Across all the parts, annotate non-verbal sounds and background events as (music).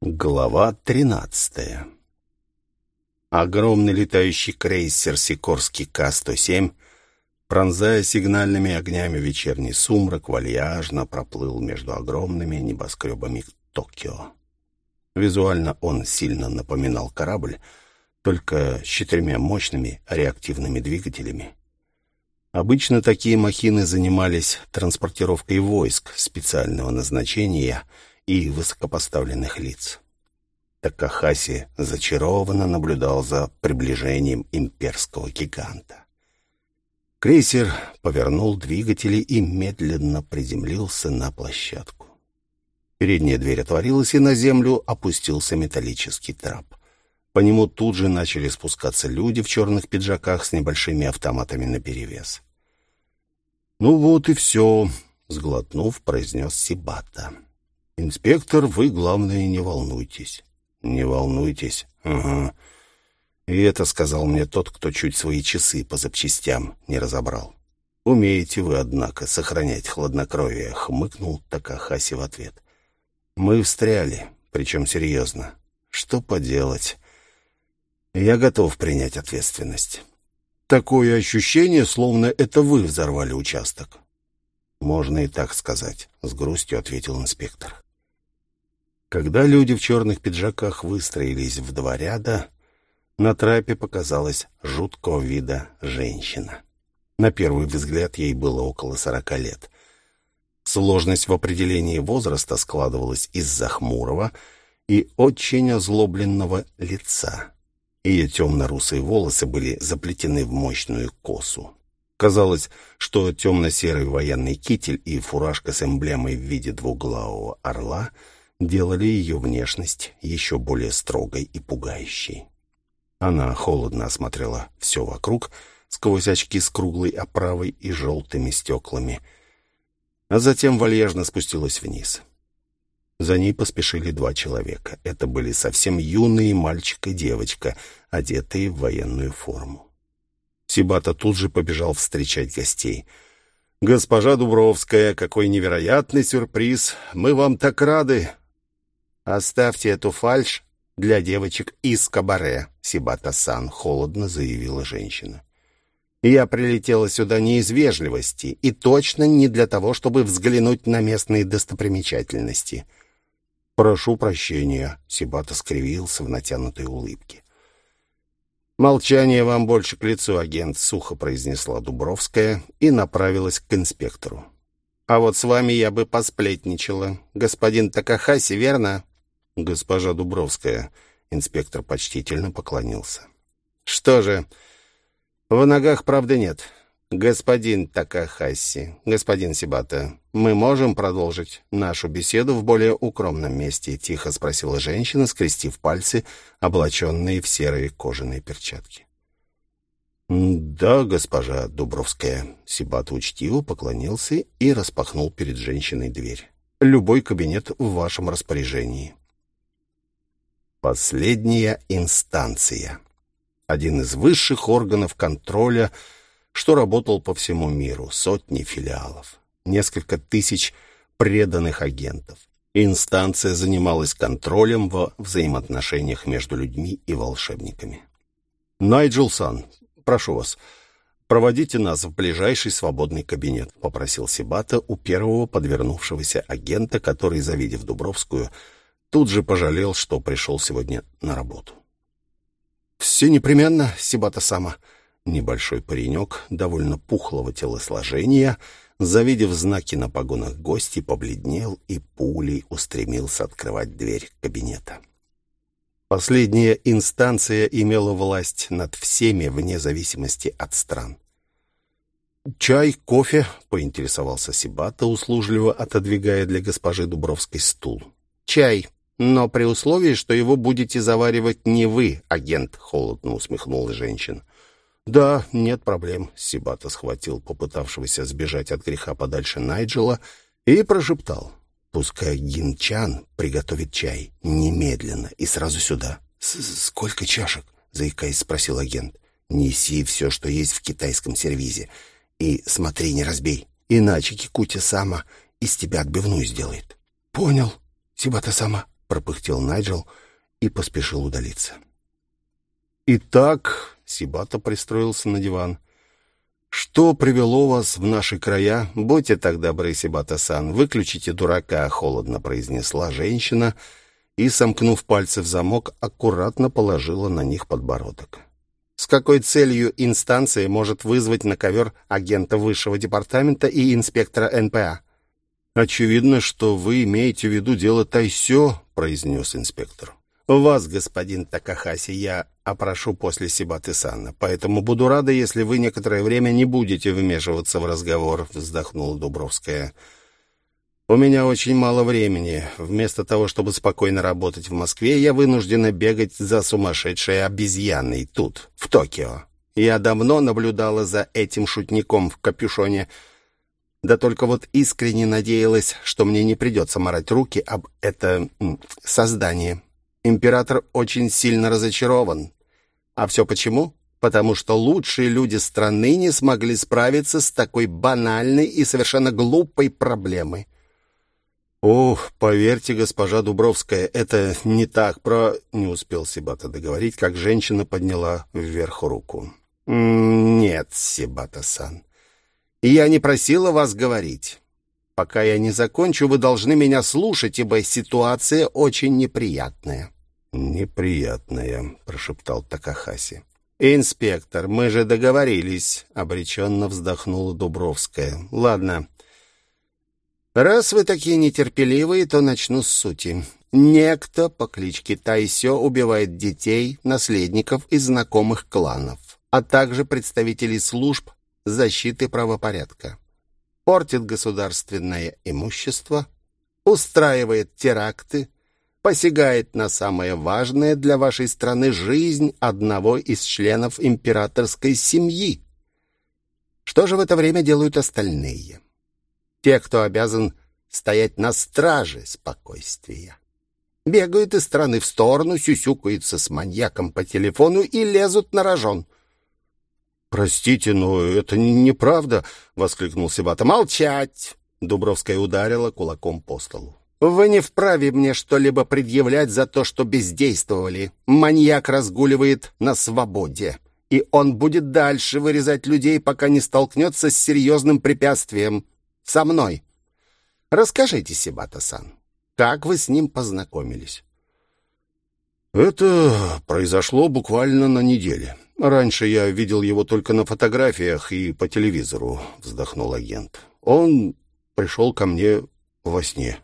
Глава тринадцатая Огромный летающий крейсер «Сикорский К-107», пронзая сигнальными огнями вечерний сумрак, вальяжно проплыл между огромными небоскребами Токио. Визуально он сильно напоминал корабль, только с четырьмя мощными реактивными двигателями. Обычно такие махины занимались транспортировкой войск специального назначения и высокопоставленных лиц. Такахаси зачарованно наблюдал за приближением имперского гиганта. Крейсер повернул двигатели и медленно приземлился на площадку. Передняя дверь отворилась, и на землю опустился металлический трап. По нему тут же начали спускаться люди в черных пиджаках с небольшими автоматами наперевес. «Ну вот и все», — сглотнув, произнес Сибата. «Инспектор, вы, главное, не волнуйтесь». «Не волнуйтесь». «Ага». И это сказал мне тот, кто чуть свои часы по запчастям не разобрал. «Умеете вы, однако, сохранять хладнокровие», — хмыкнул Такахаси в ответ. «Мы встряли, причем серьезно. Что поделать? Я готов принять ответственность». «Такое ощущение, словно это вы взорвали участок». «Можно и так сказать», — с грустью ответил инспектор. Когда люди в черных пиджаках выстроились в два ряда, на трапе показалась жуткого вида женщина. На первый взгляд ей было около сорока лет. Сложность в определении возраста складывалась из-за хмурого и очень озлобленного лица. Ее темно-русые волосы были заплетены в мощную косу. Казалось, что темно-серый военный китель и фуражка с эмблемой в виде двуглавого орла — делали ее внешность еще более строгой и пугающей. Она холодно осмотрела все вокруг, сквозь очки с круглой оправой и желтыми стеклами, а затем вальяжно спустилась вниз. За ней поспешили два человека. Это были совсем юные мальчик и девочка, одетые в военную форму. Сибата тут же побежал встречать гостей. «Госпожа Дубровская, какой невероятный сюрприз! Мы вам так рады! «Оставьте эту фальшь для девочек из кабаре», — Сибата-сан холодно заявила женщина. «Я прилетела сюда не из вежливости и точно не для того, чтобы взглянуть на местные достопримечательности». «Прошу прощения», — Сибата скривился в натянутой улыбке. «Молчание вам больше к лицу, агент», — сухо произнесла Дубровская и направилась к инспектору. «А вот с вами я бы посплетничала. Господин Такахаси, верно?» «Госпожа Дубровская», — инспектор почтительно поклонился. «Что же, в ногах правды нет. Господин Такахаси, господин Сибата, мы можем продолжить нашу беседу в более укромном месте?» — тихо спросила женщина, скрестив пальцы, облаченные в серые кожаные перчатки. «Да, госпожа Дубровская», — Сибат учтиво поклонился и распахнул перед женщиной дверь. «Любой кабинет в вашем распоряжении». Последняя инстанция. Один из высших органов контроля, что работал по всему миру. Сотни филиалов. Несколько тысяч преданных агентов. Инстанция занималась контролем во взаимоотношениях между людьми и волшебниками. «Найджел Сан, прошу вас, проводите нас в ближайший свободный кабинет», — попросил Сибата у первого подвернувшегося агента, который, завидев Дубровскую, — Тут же пожалел, что пришел сегодня на работу. «Все непременно, Сибата-сама». Небольшой паренек, довольно пухлого телосложения, завидев знаки на погонах гостей, побледнел и пулей устремился открывать дверь кабинета. Последняя инстанция имела власть над всеми вне зависимости от стран. «Чай, кофе?» — поинтересовался Сибата, услужливо отодвигая для госпожи Дубровской стул. «Чай», но при условии, что его будете заваривать не вы, агент, холодно усмехнула женщина. Да, нет проблем, Сибата схватил попытавшегося сбежать от греха подальше Найджела и прошептал: "Пускай Гинчан приготовит чай немедленно и сразу сюда". "Сколько чашек?" заикаясь спросил агент. "Неси все, что есть в китайском сервизе, и смотри, не разбей, иначе Кикути сама из тебя отбивную сделает". "Понял, Сибата сама", пропыхтел Найджел и поспешил удалиться. «Итак», — Сибата пристроился на диван, — «что привело вас в наши края? Будьте так добры, Сибата-сан, выключите дурака», — холодно произнесла женщина и, сомкнув пальцы в замок, аккуратно положила на них подбородок. С какой целью инстанция может вызвать на ковер агента высшего департамента и инспектора НПА? «Очевидно, что вы имеете в виду дело Тайсё», — произнес инспектор. «Вас, господин Такахаси, я опрошу после Сибаты-сана, поэтому буду рада, если вы некоторое время не будете вмешиваться в разговор», — вздохнула Дубровская. «У меня очень мало времени. Вместо того, чтобы спокойно работать в Москве, я вынуждена бегать за сумасшедшей обезьяной тут, в Токио. Я давно наблюдала за этим шутником в капюшоне, да только вот искренне надеялась, что мне не придется морать руки об это создание». Император очень сильно разочарован. А все почему? Потому что лучшие люди страны не смогли справиться с такой банальной и совершенно глупой проблемой. «Ох, поверьте, госпожа Дубровская, это не так про...» Не успел Сибата договорить, как женщина подняла вверх руку. «Нет, Сибата-сан, я не просила вас говорить. Пока я не закончу, вы должны меня слушать, ибо ситуация очень неприятная». «Неприятная», — прошептал Такахаси. «Инспектор, мы же договорились», — обреченно вздохнула Дубровская. «Ладно. Раз вы такие нетерпеливые, то начну с сути. Некто по кличке Тайсё убивает детей, наследников и знакомых кланов, а также представителей служб защиты правопорядка портит государственное имущество, устраивает теракты, посягает на самое важное для вашей страны жизнь одного из членов императорской семьи. Что же в это время делают остальные? Те, кто обязан стоять на страже спокойствия. Бегают из стороны в сторону, сюсюкаются с маньяком по телефону и лезут на рожон — «Простите, но это неправда!» — воскликнул Себата. «Молчать!» — Дубровская ударила кулаком по столу. «Вы не вправе мне что-либо предъявлять за то, что бездействовали. Маньяк разгуливает на свободе, и он будет дальше вырезать людей, пока не столкнется с серьезным препятствием. Со мной. Расскажите, Себата-сан, как вы с ним познакомились?» «Это произошло буквально на неделе. Раньше я видел его только на фотографиях и по телевизору», — вздохнул агент. «Он пришел ко мне во сне.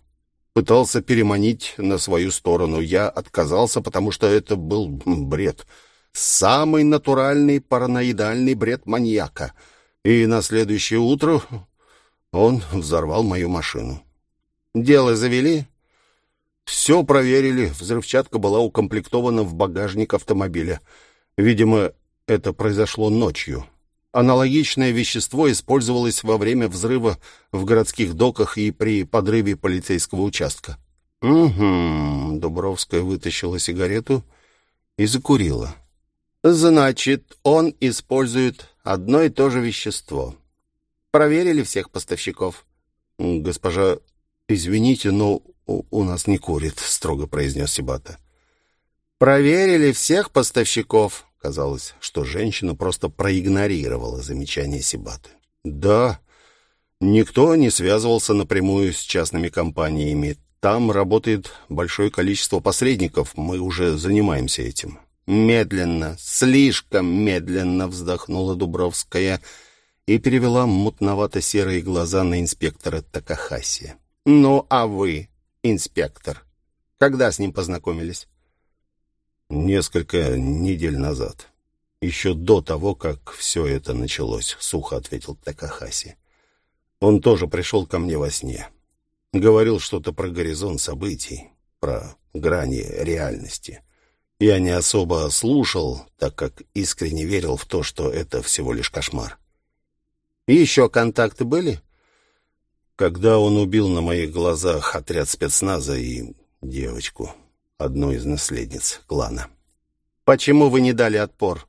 Пытался переманить на свою сторону. Я отказался, потому что это был бред. Самый натуральный параноидальный бред маньяка. И на следующее утро он взорвал мою машину. «Дело завели?» «Все проверили. Взрывчатка была укомплектована в багажник автомобиля. Видимо, это произошло ночью. Аналогичное вещество использовалось во время взрыва в городских доках и при подрыве полицейского участка. «Угу», — Дубровская вытащила сигарету и закурила. «Значит, он использует одно и то же вещество. Проверили всех поставщиков?» «Госпожа, извините, но у, нас не курит», — строго произнес Сибата. «Проверили всех поставщиков?» Казалось, что женщина просто проигнорировала замечание Сибаты. «Да, никто не связывался напрямую с частными компаниями. Там работает большое количество посредников, мы уже занимаемся этим». «Медленно, слишком медленно», — вздохнула Дубровская и перевела мутновато-серые глаза на инспектора Такахаси. «Ну, а вы, инспектор, когда с ним познакомились?» «Несколько недель назад. Еще до того, как все это началось», — сухо ответил Такахаси. «Он тоже пришел ко мне во сне. Говорил что-то про горизонт событий, про грани реальности. Я не особо слушал, так как искренне верил в то, что это всего лишь кошмар». «И еще контакты были?» Когда он убил на моих глазах отряд спецназа и девочку одной из наследниц клана. «Почему вы не дали отпор?»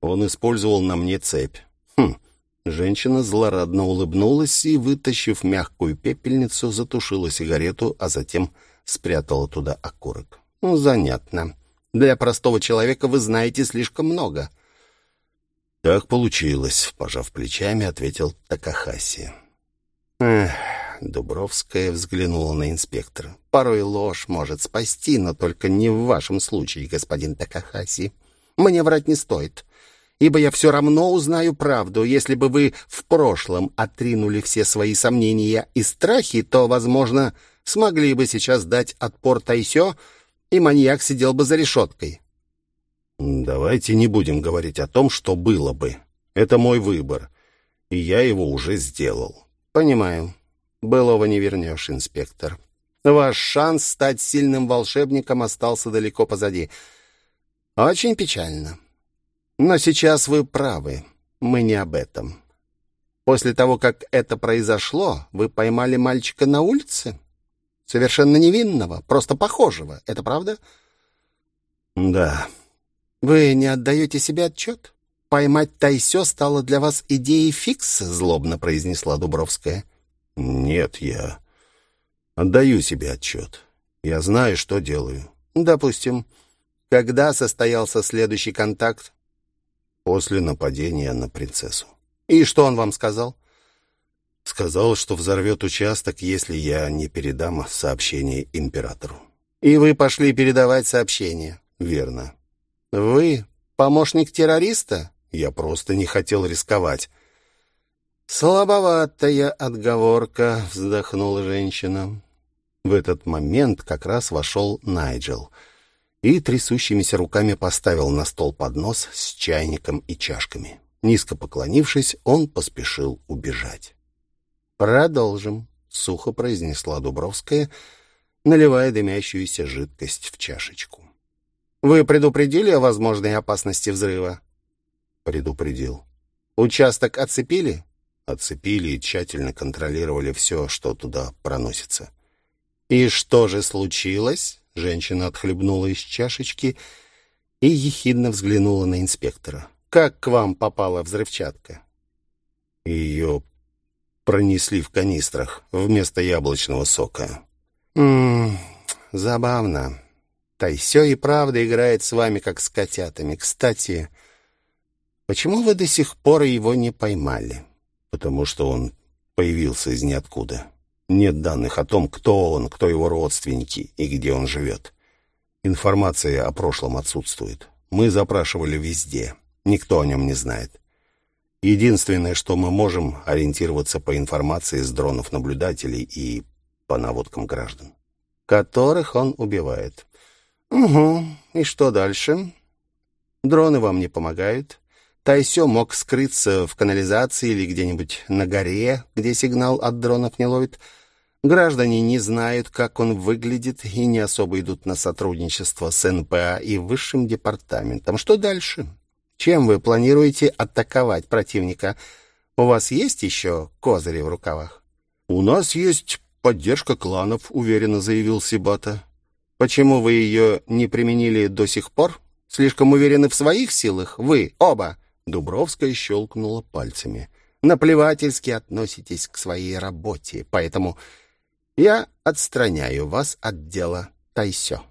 Он использовал на мне цепь. «Хм». Женщина злорадно улыбнулась и, вытащив мягкую пепельницу, затушила сигарету, а затем спрятала туда окурок. Ну, занятно. Для простого человека вы знаете слишком много. Так получилось, пожав плечами, ответил Такахаси. Эх, Дубровская взглянула на инспектора. Порой ложь может спасти, но только не в вашем случае, господин Такахаси. Мне врать не стоит ибо я все равно узнаю правду. Если бы вы в прошлом отринули все свои сомнения и страхи, то, возможно, смогли бы сейчас дать отпор Тайсё, и маньяк сидел бы за решеткой. Давайте не будем говорить о том, что было бы. Это мой выбор, и я его уже сделал. Понимаю. Былого не вернешь, инспектор. Ваш шанс стать сильным волшебником остался далеко позади. Очень печально. Но сейчас вы правы. Мы не об этом. После того, как это произошло, вы поймали мальчика на улице? Совершенно невинного, просто похожего. Это правда? Да. Вы не отдаете себе отчет? Поймать Тайсё стало для вас идеей фикс, злобно произнесла Дубровская. Нет, я отдаю себе отчет. Я знаю, что делаю. Допустим. Когда состоялся следующий контакт? после нападения на принцессу. И что он вам сказал? Сказал, что взорвет участок, если я не передам сообщение императору. И вы пошли передавать сообщение? Верно. Вы помощник террориста? Я просто не хотел рисковать. Слабоватая отговорка, вздохнула женщина. В этот момент как раз вошел Найджел — и трясущимися руками поставил на стол поднос с чайником и чашками. Низко поклонившись, он поспешил убежать. «Продолжим», — сухо произнесла Дубровская, наливая дымящуюся жидкость в чашечку. «Вы предупредили о возможной опасности взрыва?» «Предупредил». «Участок оцепили?» «Оцепили и тщательно контролировали все, что туда проносится». «И что же случилось?» Женщина отхлебнула из чашечки и ехидно взглянула на инспектора. «Как к вам попала взрывчатка?» Ее пронесли в канистрах вместо яблочного сока. «Ммм, забавно. Тайсё и правда играет с вами, как с котятами. Кстати, почему вы до сих пор его не поймали?» «Потому что он появился из ниоткуда». Нет данных о том, кто он, кто его родственники и где он живет. Информация о прошлом отсутствует. Мы запрашивали везде. Никто о нем не знает. Единственное, что мы можем, ориентироваться по информации с дронов наблюдателей и по наводкам граждан. Которых он убивает. Угу. И что дальше? Дроны вам не помогают? Тайсё мог скрыться в канализации или где-нибудь на горе, где сигнал от дронов не ловит. Граждане не знают, как он выглядит, и не особо идут на сотрудничество с НПА и высшим департаментом. Что дальше? Чем вы планируете атаковать противника? У вас есть еще козыри в рукавах? У нас есть поддержка кланов, уверенно заявил Сибата. Почему вы ее не применили до сих пор? Слишком уверены в своих силах? Вы оба? Дубровская щелкнула пальцами. «Наплевательски относитесь к своей работе, поэтому я отстраняю вас от дела Тайсё».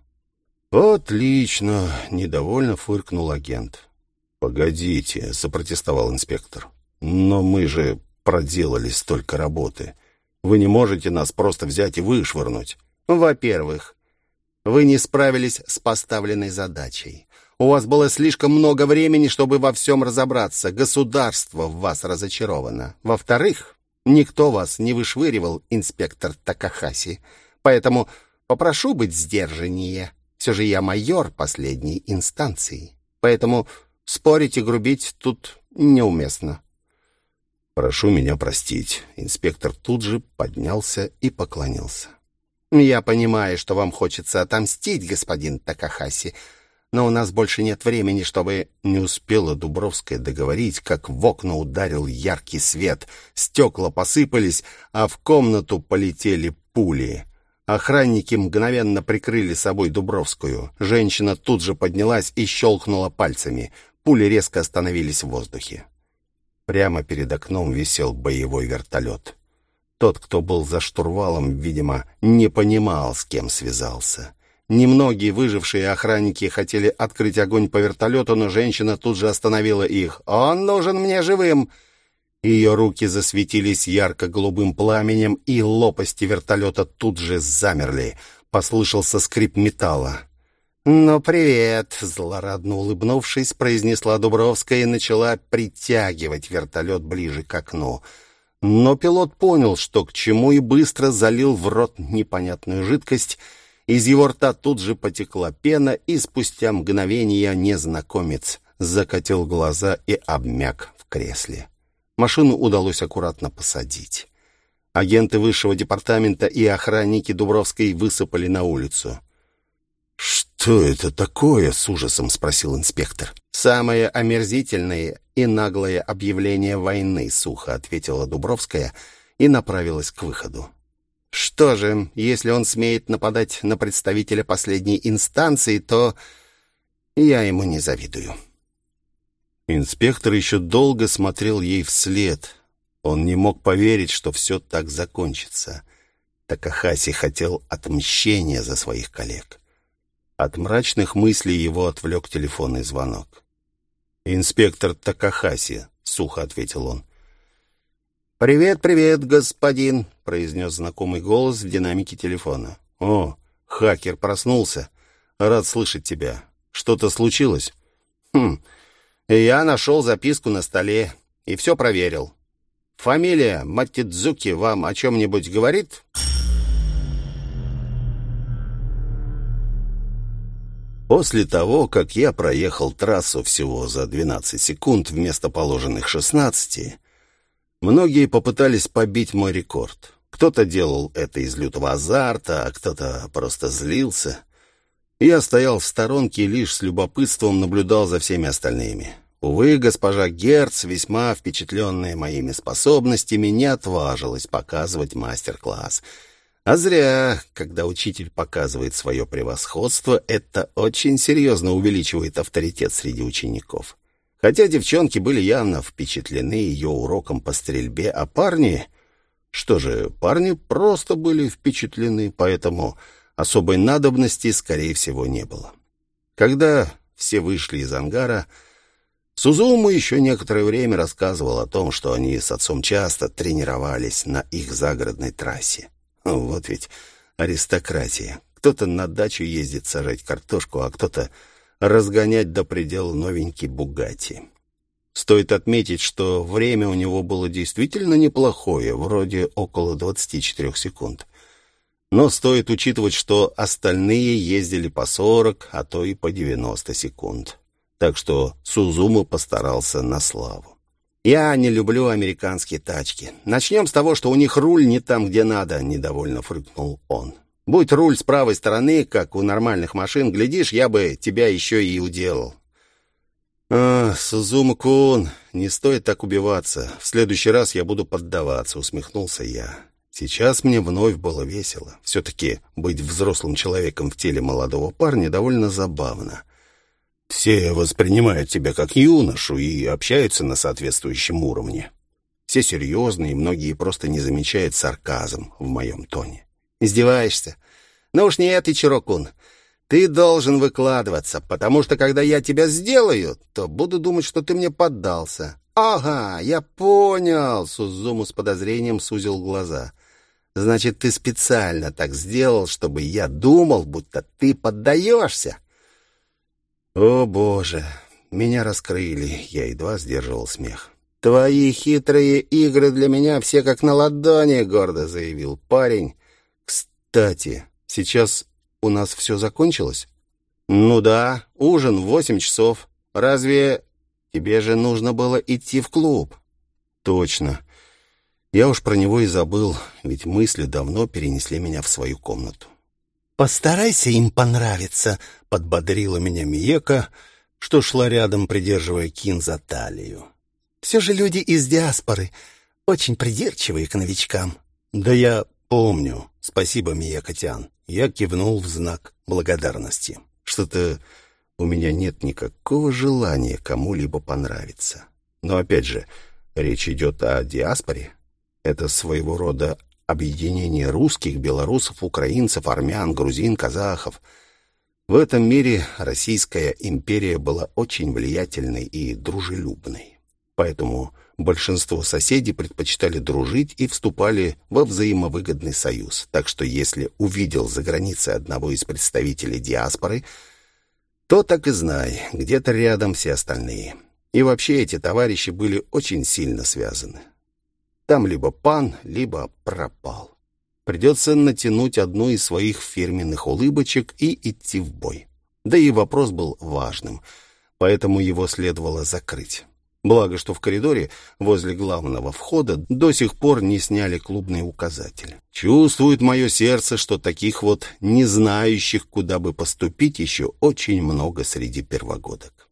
«Отлично!» — недовольно фыркнул агент. «Погодите», — запротестовал инспектор. «Но мы же проделали столько работы. Вы не можете нас просто взять и вышвырнуть». «Во-первых, вы не справились с поставленной задачей. У вас было слишком много времени, чтобы во всем разобраться. Государство в вас разочаровано. Во-вторых, никто вас не вышвыривал, инспектор Такахаси. Поэтому попрошу быть сдержаннее. Все же я майор последней инстанции. Поэтому спорить и грубить тут неуместно. Прошу меня простить. Инспектор тут же поднялся и поклонился. Я понимаю, что вам хочется отомстить, господин Такахаси, но у нас больше нет времени, чтобы...» Не успела Дубровская договорить, как в окна ударил яркий свет. Стекла посыпались, а в комнату полетели пули. Охранники мгновенно прикрыли собой Дубровскую. Женщина тут же поднялась и щелкнула пальцами. Пули резко остановились в воздухе. Прямо перед окном висел боевой вертолет. Тот, кто был за штурвалом, видимо, не понимал, с кем связался. Немногие выжившие охранники хотели открыть огонь по вертолету, но женщина тут же остановила их. «Он нужен мне живым!» Ее руки засветились ярко-голубым пламенем, и лопасти вертолета тут же замерли. Послышался скрип металла. «Ну, привет!» — злорадно улыбнувшись, произнесла Дубровская и начала притягивать вертолет ближе к окну. Но пилот понял, что к чему, и быстро залил в рот непонятную жидкость. Из его рта тут же потекла пена, и спустя мгновение незнакомец закатил глаза и обмяк в кресле. Машину удалось аккуратно посадить. Агенты высшего департамента и охранники Дубровской высыпали на улицу. «Что это такое?» — с ужасом спросил инспектор. «Самое омерзительное и наглое объявление войны», — сухо ответила Дубровская и направилась к выходу. «Что же, если он смеет нападать на представителя последней инстанции, то я ему не завидую». Инспектор еще долго смотрел ей вслед. Он не мог поверить, что все так закончится. Такахаси хотел отмщения за своих коллег. От мрачных мыслей его отвлек телефонный звонок. «Инспектор Такахаси», — сухо ответил он. «Привет, привет, господин», — произнес знакомый голос в динамике телефона. «О, хакер проснулся. Рад слышать тебя. Что-то случилось?» «Хм, я нашел записку на столе и все проверил. Фамилия Матидзуки вам о чем-нибудь говорит?» После того, как я проехал трассу всего за 12 секунд вместо положенных 16, многие попытались побить мой рекорд. Кто-то делал это из лютого азарта, а кто-то просто злился. Я стоял в сторонке и лишь с любопытством наблюдал за всеми остальными. Увы, госпожа Герц, весьма впечатленная моими способностями, не отважилась показывать мастер-класс — а зря, когда учитель показывает свое превосходство, это очень серьезно увеличивает авторитет среди учеников. Хотя девчонки были явно впечатлены ее уроком по стрельбе, а парни... Что же, парни просто были впечатлены, поэтому особой надобности, скорее всего, не было. Когда все вышли из ангара, Сузуму еще некоторое время рассказывал о том, что они с отцом часто тренировались на их загородной трассе. Вот ведь аристократия. Кто-то на дачу ездит сажать картошку, а кто-то разгонять до предела новенький «Бугатти». Стоит отметить, что время у него было действительно неплохое, вроде около 24 секунд. Но стоит учитывать, что остальные ездили по 40, а то и по 90 секунд. Так что Сузума постарался на славу. «Я не люблю американские тачки. Начнем с того, что у них руль не там, где надо», — недовольно фрыкнул он. «Будь руль с правой стороны, как у нормальных машин, глядишь, я бы тебя еще и уделал». «А, Сузума-кун, не стоит так убиваться. В следующий раз я буду поддаваться», — усмехнулся я. Сейчас мне вновь было весело. Все-таки быть взрослым человеком в теле молодого парня довольно забавно. Все воспринимают тебя как юношу и общаются на соответствующем уровне. Все серьезные, многие просто не замечают сарказм в моем тоне. «Издеваешься? Ну уж нет, Ичирокун. Ты должен выкладываться, потому что когда я тебя сделаю, то буду думать, что ты мне поддался». «Ага, я понял!» — Сузуму с подозрением сузил глаза. «Значит, ты специально так сделал, чтобы я думал, будто ты поддаешься?» «О, Боже! Меня раскрыли!» Я едва сдерживал смех. «Твои хитрые игры для меня все как на ладони», — гордо заявил парень. «Кстати, сейчас у нас все закончилось?» «Ну да, ужин в восемь часов. Разве тебе же нужно было идти в клуб?» «Точно. Я уж про него и забыл, ведь мысли давно перенесли меня в свою комнату. «Постарайся им понравиться», — подбодрила меня Миека, что шла рядом, придерживая Кин за талию. «Все же люди из диаспоры очень придирчивые к новичкам». «Да я помню. Спасибо, Миека-тян». Я кивнул в знак благодарности. Что-то у меня нет никакого желания кому-либо понравиться. Но опять же, речь идет о диаспоре. Это своего рода объединение русских, белорусов, украинцев, армян, грузин, казахов. В этом мире Российская империя была очень влиятельной и дружелюбной. Поэтому большинство соседей предпочитали дружить и вступали во взаимовыгодный союз. Так что если увидел за границей одного из представителей диаспоры, то так и знай, где-то рядом все остальные. И вообще эти товарищи были очень сильно связаны. Там либо пан, либо пропал. Придется натянуть одну из своих фирменных улыбочек и идти в бой. Да и вопрос был важным, поэтому его следовало закрыть. Благо, что в коридоре возле главного входа до сих пор не сняли клубные указатели. Чувствует мое сердце, что таких вот не знающих, куда бы поступить, еще очень много среди первогодок.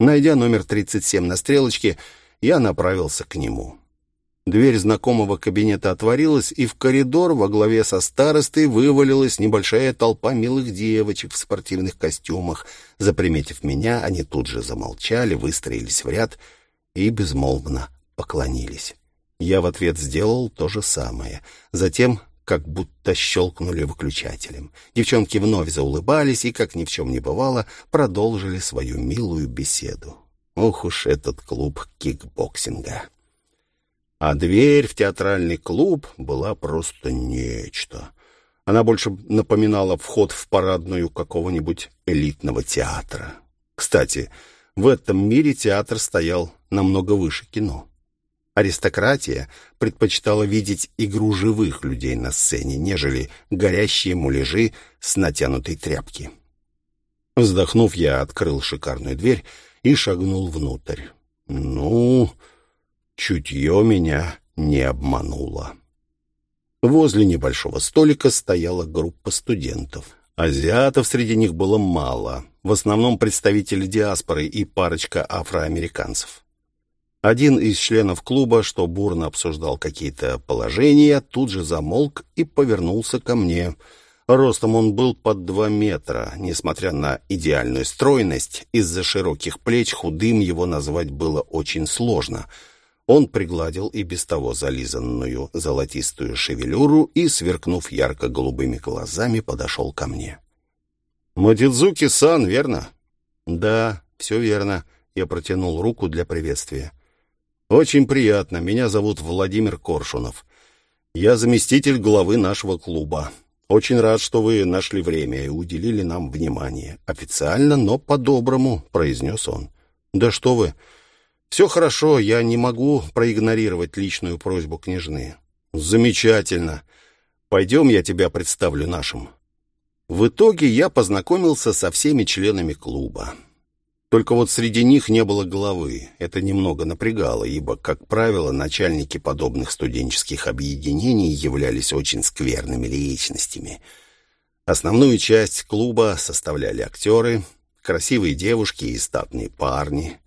Найдя номер 37 на стрелочке, я направился к нему. Дверь знакомого кабинета отворилась, и в коридор во главе со старостой вывалилась небольшая толпа милых девочек в спортивных костюмах. Заприметив меня, они тут же замолчали, выстроились в ряд и безмолвно поклонились. Я в ответ сделал то же самое. Затем как будто щелкнули выключателем. Девчонки вновь заулыбались и, как ни в чем не бывало, продолжили свою милую беседу. Ох уж этот клуб кикбоксинга! А дверь в театральный клуб была просто нечто. Она больше напоминала вход в парадную какого-нибудь элитного театра. Кстати, в этом мире театр стоял намного выше кино. Аристократия предпочитала видеть игру живых людей на сцене, нежели горящие муляжи с натянутой тряпки. Вздохнув, я открыл шикарную дверь и шагнул внутрь. Ну, Чутье меня не обмануло. Возле небольшого столика стояла группа студентов. Азиатов среди них было мало, в основном представители диаспоры и парочка афроамериканцев. Один из членов клуба, что бурно обсуждал какие-то положения, тут же замолк и повернулся ко мне. Ростом он был под два метра. Несмотря на идеальную стройность, из-за широких плеч худым его назвать было очень сложно — он пригладил и без того зализанную золотистую шевелюру и, сверкнув ярко-голубыми глазами, подошел ко мне. «Матидзуки-сан, верно?» «Да, все верно». Я протянул руку для приветствия. «Очень приятно. Меня зовут Владимир Коршунов. Я заместитель главы нашего клуба. Очень рад, что вы нашли время и уделили нам внимание. Официально, но по-доброму», — произнес он. «Да что вы!» «Все хорошо, я не могу проигнорировать личную просьбу княжны». «Замечательно. Пойдем, я тебя представлю нашим». В итоге я познакомился со всеми членами клуба. Только вот среди них не было главы. Это немного напрягало, ибо, как правило, начальники подобных студенческих объединений являлись очень скверными личностями. Основную часть клуба составляли актеры, красивые девушки и статные парни.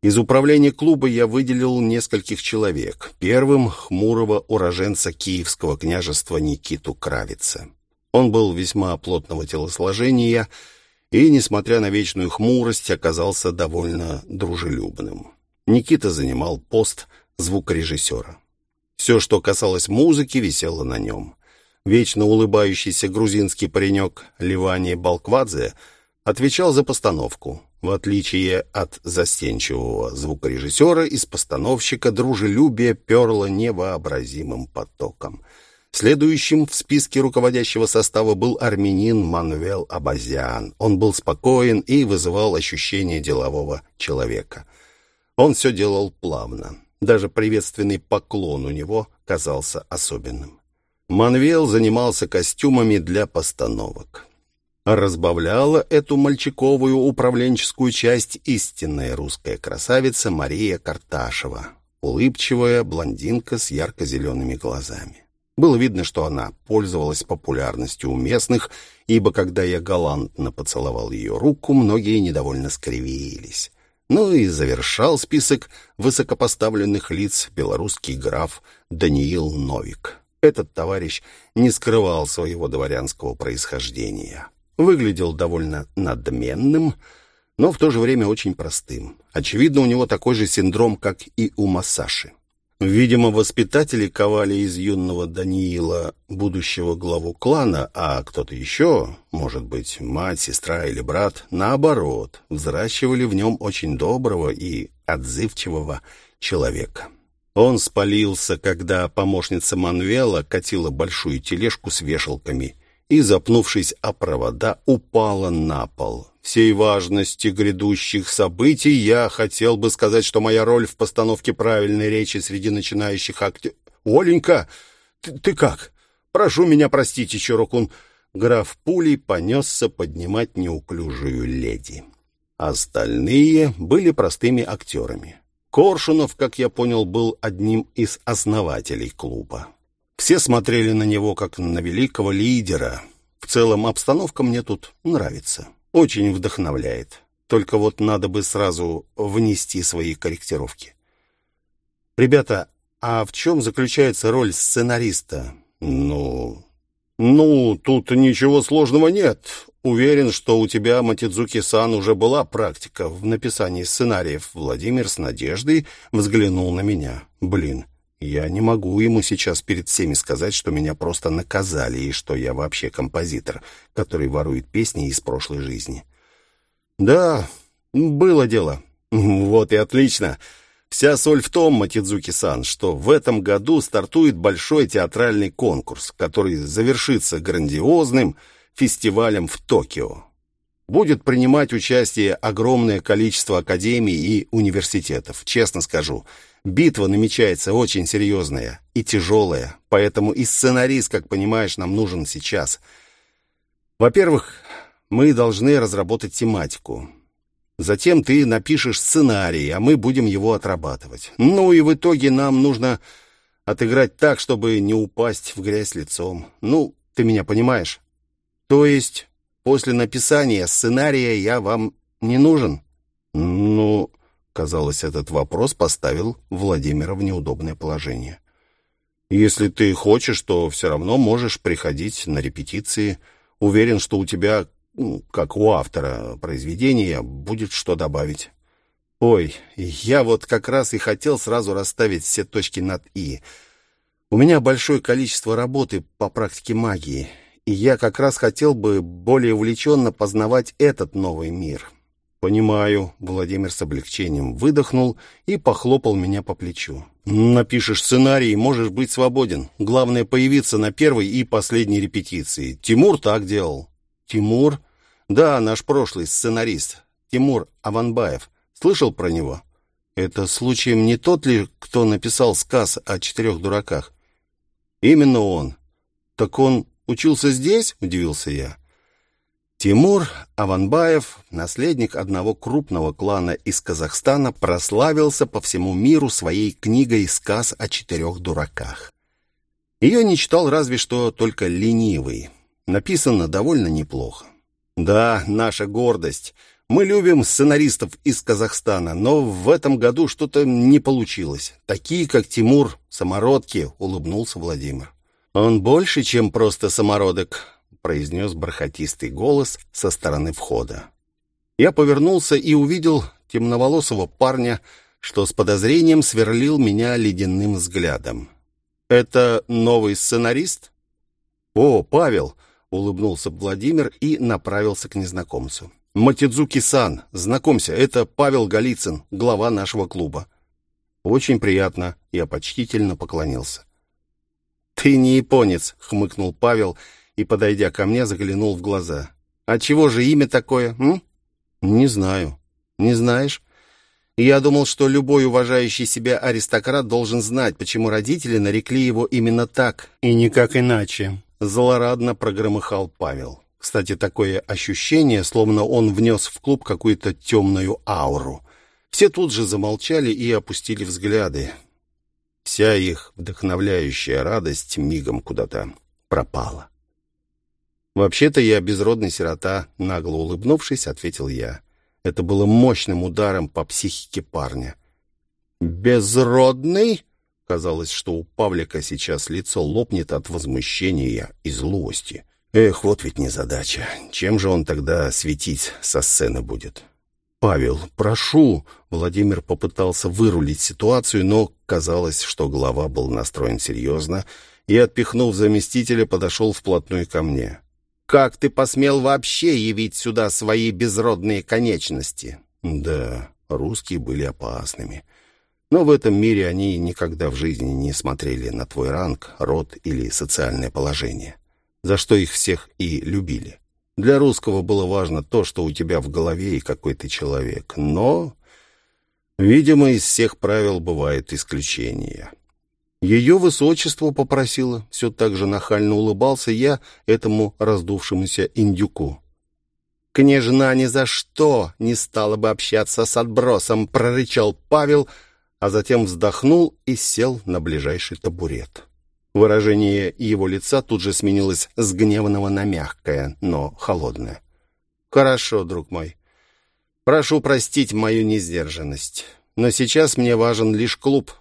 Из управления клуба я выделил нескольких человек. Первым — хмурого уроженца Киевского княжества Никиту Кравица. Он был весьма плотного телосложения и, несмотря на вечную хмурость, оказался довольно дружелюбным. Никита занимал пост звукорежиссера. Все, что касалось музыки, висело на нем. Вечно улыбающийся грузинский паренек Ливани Балквадзе отвечал за постановку. В отличие от застенчивого звукорежиссера, из постановщика дружелюбие перло невообразимым потоком. Следующим в списке руководящего состава был армянин Манвел Абазян. Он был спокоен и вызывал ощущение делового человека. Он все делал плавно. Даже приветственный поклон у него казался особенным. Манвел занимался костюмами для постановок. Разбавляла эту мальчиковую управленческую часть истинная русская красавица Мария Карташева, улыбчивая блондинка с ярко-зелеными глазами. Было видно, что она пользовалась популярностью у местных, ибо когда я галантно поцеловал ее руку, многие недовольно скривились. Ну и завершал список высокопоставленных лиц белорусский граф Даниил Новик. Этот товарищ не скрывал своего дворянского происхождения. Выглядел довольно надменным, но в то же время очень простым. Очевидно, у него такой же синдром, как и у Масаши. Видимо, воспитатели ковали из юного Даниила будущего главу клана, а кто-то еще, может быть, мать, сестра или брат, наоборот, взращивали в нем очень доброго и отзывчивого человека. Он спалился, когда помощница Манвела катила большую тележку с вешалками и, запнувшись о провода, упала на пол всей важности грядущих событий, я хотел бы сказать, что моя роль в постановке правильной речи среди начинающих актеров... «Оленька, ты, ты как? Прошу меня простить, Чирокун». Граф пулей понесся поднимать неуклюжую леди. Остальные были простыми актерами. Коршунов, как я понял, был одним из основателей клуба. Все смотрели на него, как на великого лидера. В целом, обстановка мне тут нравится. Очень вдохновляет. Только вот надо бы сразу внести свои корректировки. Ребята, а в чем заключается роль сценариста? Ну, ну, тут ничего сложного нет. Уверен, что у тебя, Матидзуки-сан, уже была практика в написании сценариев. Владимир с надеждой взглянул на меня. Блин, я не могу ему сейчас перед всеми сказать, что меня просто наказали и что я вообще композитор, который ворует песни из прошлой жизни. Да, было дело. (laughs) Вот и отлично. Вся соль в том, Матидзуки-сан, что в этом году стартует большой театральный конкурс, который завершится грандиозным фестивалем в Токио. Будет принимать участие огромное количество академий и университетов. Честно скажу, битва намечается очень серьезная и тяжелая, поэтому и сценарист, как понимаешь, нам нужен сейчас. Во-первых, мы должны разработать тематику. Затем ты напишешь сценарий, а мы будем его отрабатывать. Ну и в итоге нам нужно отыграть так, чтобы не упасть в грязь лицом. Ну, ты меня понимаешь? То есть после написания сценария я вам не нужен? Ну, казалось, этот вопрос поставил Владимира в неудобное положение. Если ты хочешь, то все равно можешь приходить на репетиции. Уверен, что у тебя ну, как у автора произведения, будет что добавить. Ой, я вот как раз и хотел сразу расставить все точки над «и». У меня большое количество работы по практике магии, и я как раз хотел бы более увлеченно познавать этот новый мир. «Понимаю», — Владимир с облегчением выдохнул и похлопал меня по плечу. «Напишешь сценарий, можешь быть свободен. Главное, появиться на первой и последней репетиции. Тимур так делал». «Тимур?» Да, наш прошлый сценарист, Тимур Аванбаев. Слышал про него? Это случаем не тот ли, кто написал сказ о четырех дураках? Именно он. Так он учился здесь? Удивился я. Тимур Аванбаев, наследник одного крупного клана из Казахстана, прославился по всему миру своей книгой «Сказ о четырех дураках». Ее не читал разве что только ленивый. Написано довольно неплохо. Да, наша гордость. Мы любим сценаристов из Казахстана, но в этом году что-то не получилось. Такие, как Тимур, самородки, улыбнулся Владимир. Он больше, чем просто самородок, произнес бархатистый голос со стороны входа. Я повернулся и увидел темноволосого парня, что с подозрением сверлил меня ледяным взглядом. «Это новый сценарист?» «О, Павел!» — улыбнулся Владимир и направился к незнакомцу. «Матидзуки-сан, знакомься, это Павел Голицын, глава нашего клуба». «Очень приятно», — я почтительно поклонился. «Ты не японец», — хмыкнул Павел и, подойдя ко мне, заглянул в глаза. «А чего же имя такое, м?» «Не знаю». «Не знаешь?» Я думал, что любой уважающий себя аристократ должен знать, почему родители нарекли его именно так, и никак иначе. Злорадно прогромыхал Павел. Кстати, такое ощущение, словно он внес в клуб какую-то темную ауру. Все тут же замолчали и опустили взгляды. Вся их вдохновляющая радость мигом куда-то пропала. «Вообще-то я безродный сирота», — нагло улыбнувшись, ответил я. Это было мощным ударом по психике парня. «Безродный?» Казалось, что у Павлика сейчас лицо лопнет от возмущения и злости. Эх, вот ведь незадача. Чем же он тогда светить со сцены будет? «Павел, прошу!» Владимир попытался вырулить ситуацию, но казалось, что глава был настроен серьезно и, отпихнув заместителя, подошел вплотную ко мне. «Как ты посмел вообще явить сюда свои безродные конечности?» «Да, русские были опасными. Но в этом мире они никогда в жизни не смотрели на твой ранг, род или социальное положение, за что их всех и любили. Для русского было важно то, что у тебя в голове и какой ты человек. Но, видимо, из всех правил бывают исключения. Ее высочество попросило, все так же нахально улыбался я этому раздувшемуся индюку. «Княжна ни за что не стала бы общаться с отбросом», — прорычал Павел, а затем вздохнул и сел на ближайший табурет. Выражение его лица тут же сменилось с гневного на мягкое, но холодное. «Хорошо, друг мой. Прошу простить мою несдержанность. Но сейчас мне важен лишь клуб.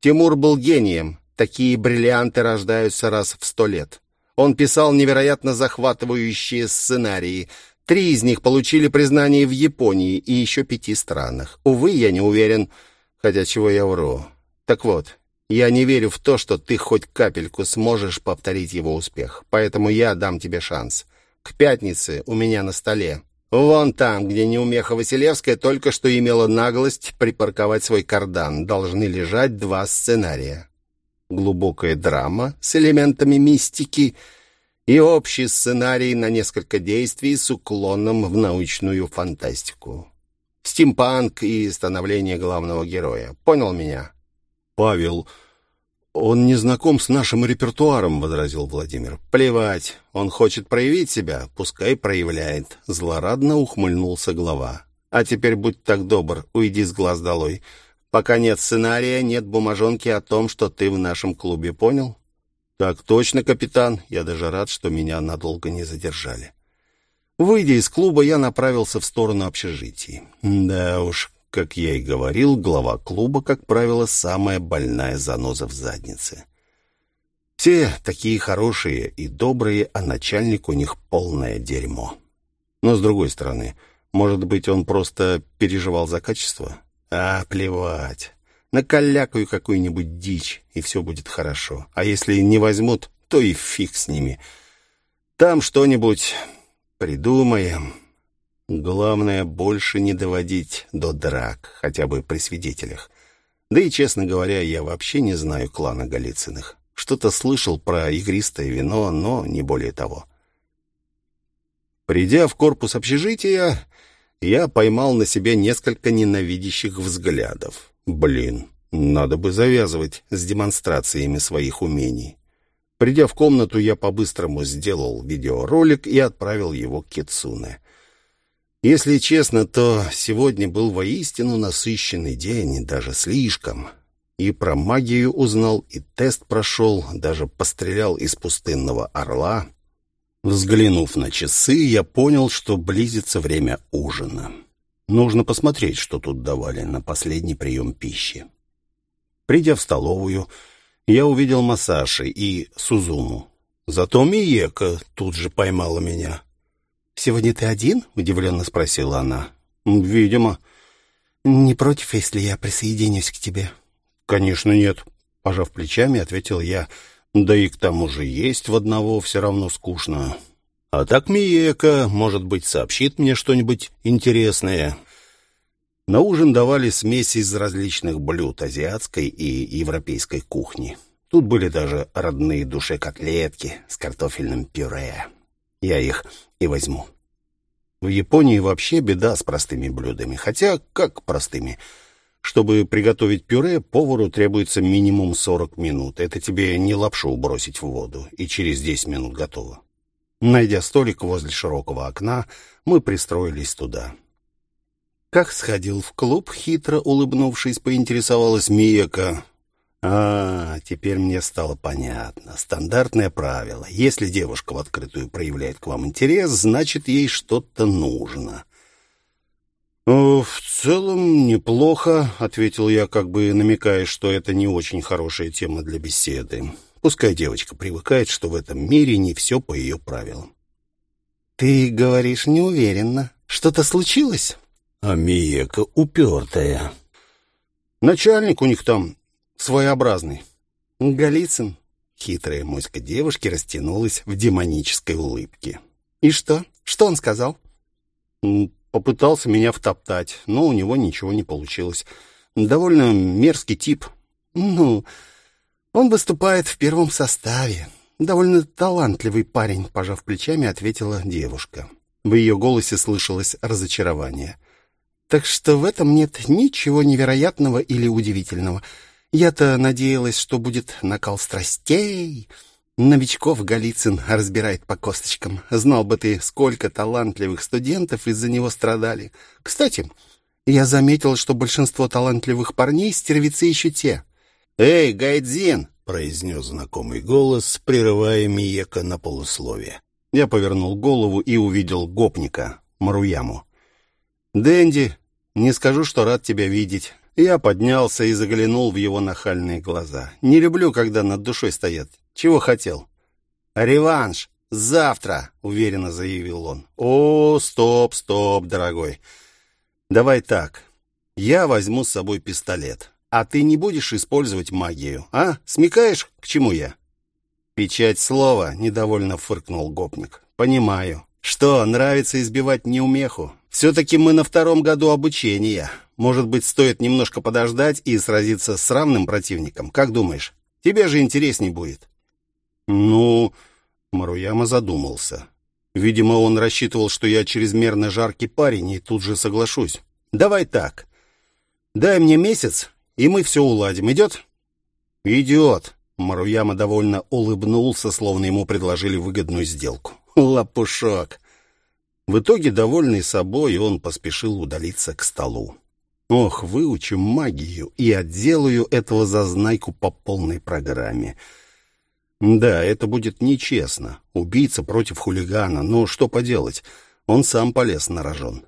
Тимур был гением. Такие бриллианты рождаются раз в сто лет. Он писал невероятно захватывающие сценарии. Три из них получили признание в Японии и еще пяти странах. Увы, я не уверен, хотя чего я вру. Так вот, я не верю в то, что ты хоть капельку сможешь повторить его успех. Поэтому я дам тебе шанс. К пятнице у меня на столе. Вон там, где неумеха Василевская только что имела наглость припарковать свой кардан, должны лежать два сценария. Глубокая драма с элементами мистики и общий сценарий на несколько действий с уклоном в научную фантастику. Стимпанк и становление главного героя. Понял меня? «Павел, он не знаком с нашим репертуаром», — возразил Владимир. «Плевать, он хочет проявить себя, пускай проявляет», — злорадно ухмыльнулся глава. «А теперь будь так добр, уйди с глаз долой. Пока нет сценария, нет бумажонки о том, что ты в нашем клубе, понял?» «Так точно, капитан. Я даже рад, что меня надолго не задержали». Выйдя из клуба, я направился в сторону общежитий. Да уж, как я и говорил, глава клуба, как правило, самая больная заноза в заднице. Все такие хорошие и добрые, а начальник у них полное дерьмо. Но, с другой стороны, может быть, он просто переживал за качество? А, плевать. Накалякаю какую-нибудь дичь, и все будет хорошо. А если не возьмут, то и фиг с ними. Там что-нибудь придумаем. Главное, больше не доводить до драк, хотя бы при свидетелях. Да и, честно говоря, я вообще не знаю клана Голицыных. Что-то слышал про игристое вино, но не более того. Придя в корпус общежития, я поймал на себе несколько ненавидящих взглядов. Блин, надо бы завязывать с демонстрациями своих умений. Придя в комнату, я по-быстрому сделал видеоролик и отправил его к Кицуне. Если честно, то сегодня был воистину насыщенный день, даже слишком. И про магию узнал, и тест прошел, даже пострелял из пустынного орла. Взглянув на часы, я понял, что близится время ужина. Нужно посмотреть, что тут давали на последний прием пищи. Придя в столовую, я увидел Масаши и Сузуму. Зато Миека тут же поймала меня. «Сегодня ты один?» — удивленно спросила она. «Видимо». «Не против, если я присоединюсь к тебе?» «Конечно нет», — пожав плечами, ответил я. «Да и к тому же есть в одного все равно скучно. А так Миека, может быть, сообщит мне что-нибудь интересное». На ужин давали смеси из различных блюд азиатской и европейской кухни. Тут были даже родные душе котлетки с картофельным пюре. Я их и возьму. В Японии вообще беда с простыми блюдами. Хотя, как простыми? Чтобы приготовить пюре, повару требуется минимум 40 минут. Это тебе не лапшу бросить в воду, и через 10 минут готово. Найдя столик возле широкого окна, мы пристроились туда. «Как сходил в клуб?» — хитро улыбнувшись, поинтересовалась Миека. А, теперь мне стало понятно. Стандартное правило. Если девушка в открытую проявляет к вам интерес, значит, ей что-то нужно. «В целом неплохо», — ответил я, как бы намекая, что это не очень хорошая тема для беседы. Пускай девочка привыкает, что в этом мире не все по ее правилам. «Ты говоришь неуверенно. Что-то случилось?» «А Миека упертая. Начальник у них там своеобразный. Голицын. Хитрая моська девушки растянулась в демонической улыбке. И что? Что он сказал? Попытался меня втоптать, но у него ничего не получилось. Довольно мерзкий тип. Ну, он выступает в первом составе. Довольно талантливый парень, пожав плечами, ответила девушка. В ее голосе слышалось разочарование. Так что в этом нет ничего невероятного или удивительного. Я-то надеялась, что будет накал страстей. Новичков Голицын разбирает по косточкам. Знал бы ты, сколько талантливых студентов из-за него страдали. Кстати, я заметил, что большинство талантливых парней стервицы еще те. «Эй, Гайдзин!» — произнес знакомый голос, прерывая Миека на полусловие. Я повернул голову и увидел гопника, Маруяму. «Дэнди, не скажу, что рад тебя видеть. Я поднялся и заглянул в его нахальные глаза. Не люблю, когда над душой стоят. Чего хотел? Реванш. Завтра, уверенно заявил он. О, стоп, стоп, дорогой. Давай так. Я возьму с собой пистолет. А ты не будешь использовать магию, а? Смекаешь, к чему я? Печать слова, недовольно фыркнул гопник. Понимаю. Что, нравится избивать неумеху? Все-таки мы на втором году обучения. Может быть, стоит немножко подождать и сразиться с равным противником? Как думаешь? Тебе же интересней будет». «Ну...» — Маруяма задумался. Видимо, он рассчитывал, что я чрезмерно жаркий парень, и тут же соглашусь. «Давай так. Дай мне месяц, и мы все уладим. Идет?» «Идет». Маруяма довольно улыбнулся, словно ему предложили выгодную сделку. «Лопушок». В итоге, довольный собой, он поспешил удалиться к столу. Ох, выучу магию и отделаю этого зазнайку по полной программе. Да, это будет нечестно. Убийца против хулигана, но что поделать? Он сам полез на рожон.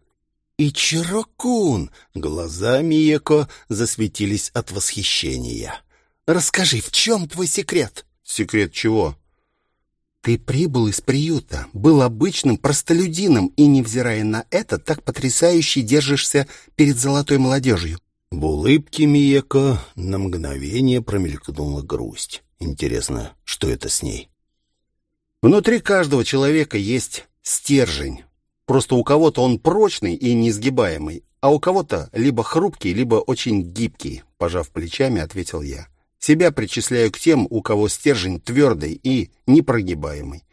И Чирокун! Глаза Миеко засветились от восхищения. Расскажи, в чем твой секрет? Секрет чего? Ты прибыл из приюта, был обычным простолюдином и, невзирая на это, так потрясающе держишься перед золотой молодежью. В улыбке Миеко на мгновение промелькнула грусть. Интересно, что это с ней? Внутри каждого человека есть стержень. Просто у кого-то он прочный и несгибаемый, а у кого-то либо хрупкий, либо очень гибкий, пожав плечами, ответил я. Себя причисляю к тем, у кого стержень твердый и непрогибаемый.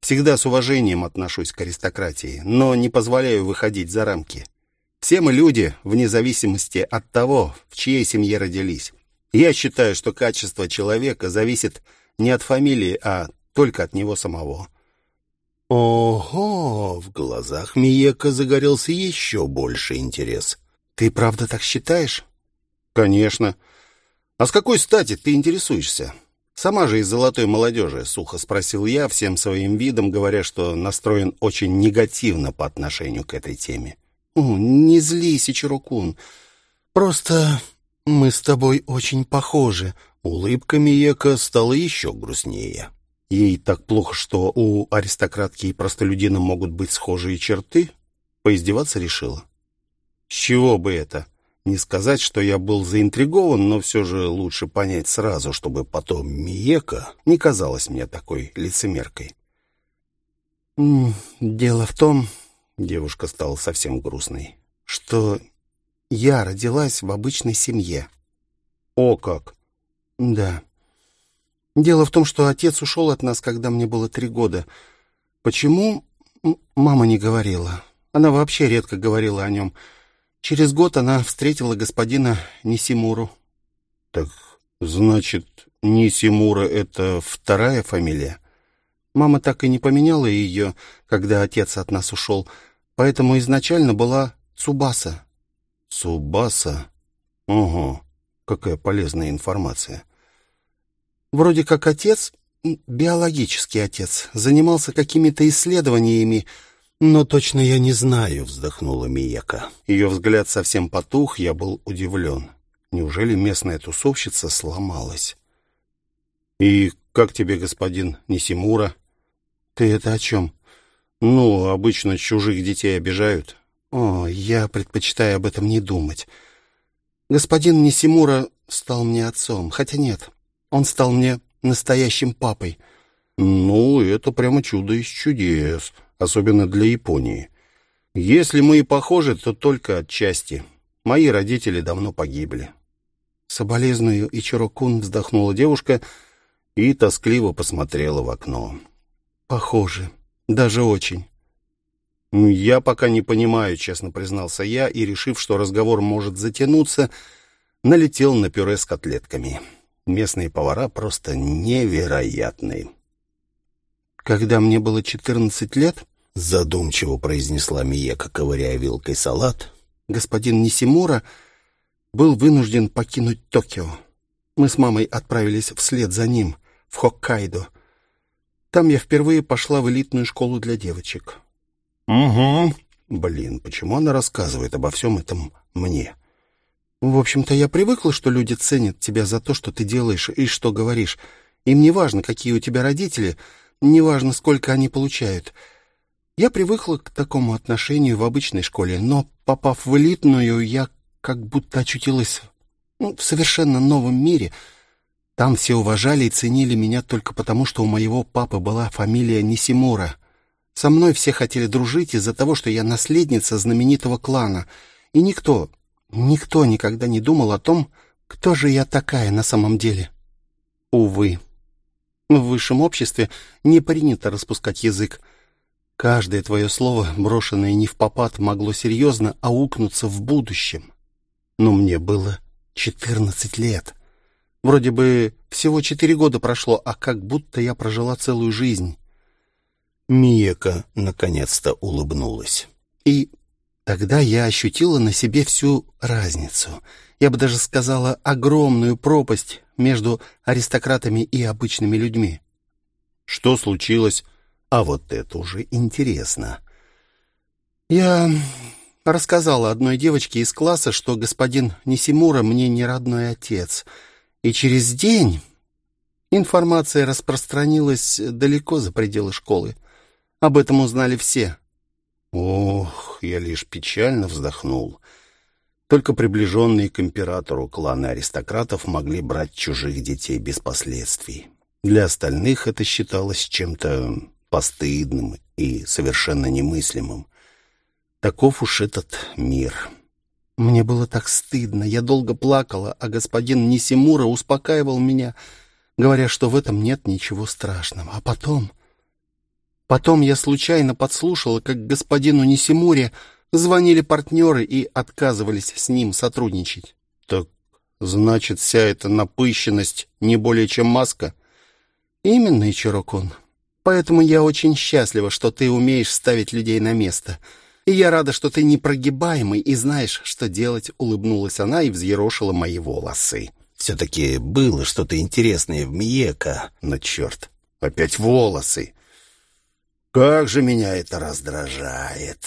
Всегда с уважением отношусь к аристократии, но не позволяю выходить за рамки. Все мы люди, вне зависимости от того, в чьей семье родились. Я считаю, что качество человека зависит не от фамилии, а только от него самого. Ого, в глазах Миека загорелся еще больше интерес. Ты правда так считаешь? Конечно. «А с какой стати ты интересуешься?» «Сама же из золотой молодежи», — сухо спросил я, всем своим видом говоря, что настроен очень негативно по отношению к этой теме. «О, не злись, Ичирокун. Просто мы с тобой очень похожи». Улыбка Миека стала еще грустнее. Ей так плохо, что у аристократки и простолюдина могут быть схожие черты? Поиздеваться решила. «С чего бы это?» Не сказать, что я был заинтригован, но все же лучше понять сразу, чтобы потом Миека не казалась мне такой лицемеркой. «Дело в том...» — девушка стала совсем грустной, — что я родилась в обычной семье. «О как!» «Да. Дело в том, что отец ушел от нас, когда мне было три года. Почему? Мама не говорила. Она вообще редко говорила о нем». Через год она встретила господина Нисимуру. Так, значит, Нисимура — это вторая фамилия? Мама так и не поменяла ее, когда отец от нас ушел, поэтому изначально была Цубаса. Цубаса? Ого, какая полезная информация. Вроде как отец, биологический отец, занимался какими-то исследованиями, «Но точно я не знаю», — вздохнула Миека. Ее взгляд совсем потух, я был удивлен. Неужели местная тусовщица сломалась? «И как тебе, господин Нисимура?» «Ты это о чем?» «Ну, обычно чужих детей обижают». «О, я предпочитаю об этом не думать. Господин Нисимура стал мне отцом. Хотя нет, он стал мне настоящим папой. Ну, это прямо чудо из чудес, особенно для Японии. Если мы и похожи, то только отчасти. Мои родители давно погибли. Соболезную Ичиро-кун вздохнула девушка и тоскливо посмотрела в окно. Похоже, даже очень. «Я пока не понимаю», — честно признался я, и, решив, что разговор может затянуться, налетел на пюре с котлетками. Местные повара просто невероятные. «Когда мне было четырнадцать лет», — задумчиво произнесла Миека, ковыряя вилкой салат, «господин Нисимура был вынужден покинуть Токио. Мы с мамой отправились вслед за ним, в Хоккайдо. Там я впервые пошла в элитную школу для девочек. «Угу. Блин, почему она рассказывает обо всем этом мне?» «В общем-то, я привыкла, что люди ценят тебя за то, что ты делаешь и что говоришь. Им не важно, какие у тебя родители, не важно, сколько они получают. Я привыкла к такому отношению в обычной школе, но, попав в элитную, я как будто очутилась ну, в совершенно новом мире. Там все уважали и ценили меня только потому, что у моего папы была фамилия Нисимура». Со мной все хотели дружить из-за того, что я наследница знаменитого клана. И никто, никто никогда не думал о том, кто же я такая на самом деле. Увы. В высшем обществе не принято распускать язык. Каждое твое слово, брошенное не в попад, могло серьезно аукнуться в будущем. Но мне было четырнадцать лет. Вроде бы всего четыре года прошло, а как будто я прожила целую жизнь. Миека наконец-то улыбнулась. И тогда я ощутила на себе всю разницу. Я бы даже сказала, огромную пропасть между аристократами и обычными людьми. Что случилось? А вот это уже интересно. Я рассказала одной девочке из класса, что господин Нисимура мне не родной отец. И через день информация распространилась далеко за пределы школы. Об этом узнали все. Ох, я лишь печально вздохнул. Только приближенные к императору кланы аристократов могли брать чужих детей без последствий. Для остальных это считалось чем-то постыдным и совершенно немыслимым. Таков уж этот мир. Мне было так стыдно, я долго плакала, а господин Нисимура успокаивал меня, говоря, что в этом нет ничего страшного. А потом... Потом я случайно подслушала, как господину Нисимуре звонили партнеры и отказывались с ним сотрудничать. Так значит, вся эта напыщенность не более чем маска? Именно, Ичирокун. Поэтому я очень счастлива, что ты умеешь ставить людей на место. И я рада, что ты непрогибаемый и знаешь, что делать, улыбнулась она и взъерошила мои волосы. Все-таки было что-то интересное в Миека, но черт, опять волосы. Как же меня это раздражает.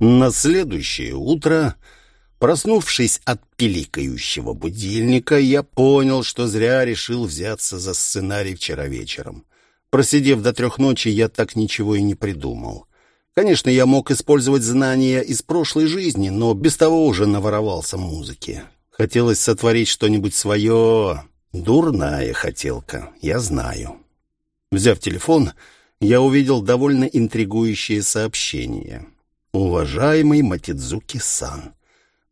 На следующее утро, проснувшись от пиликающего будильника, я понял, что зря решил взяться за сценарий вчера вечером. Просидев до трех ночи, я так ничего и не придумал. Конечно, я мог использовать знания из прошлой жизни, но без того уже наворовался музыки. Хотелось сотворить что-нибудь свое, Дурная хотелка, я знаю. Взяв телефон, я увидел довольно интригующее сообщение. «Уважаемый Матидзуки-сан,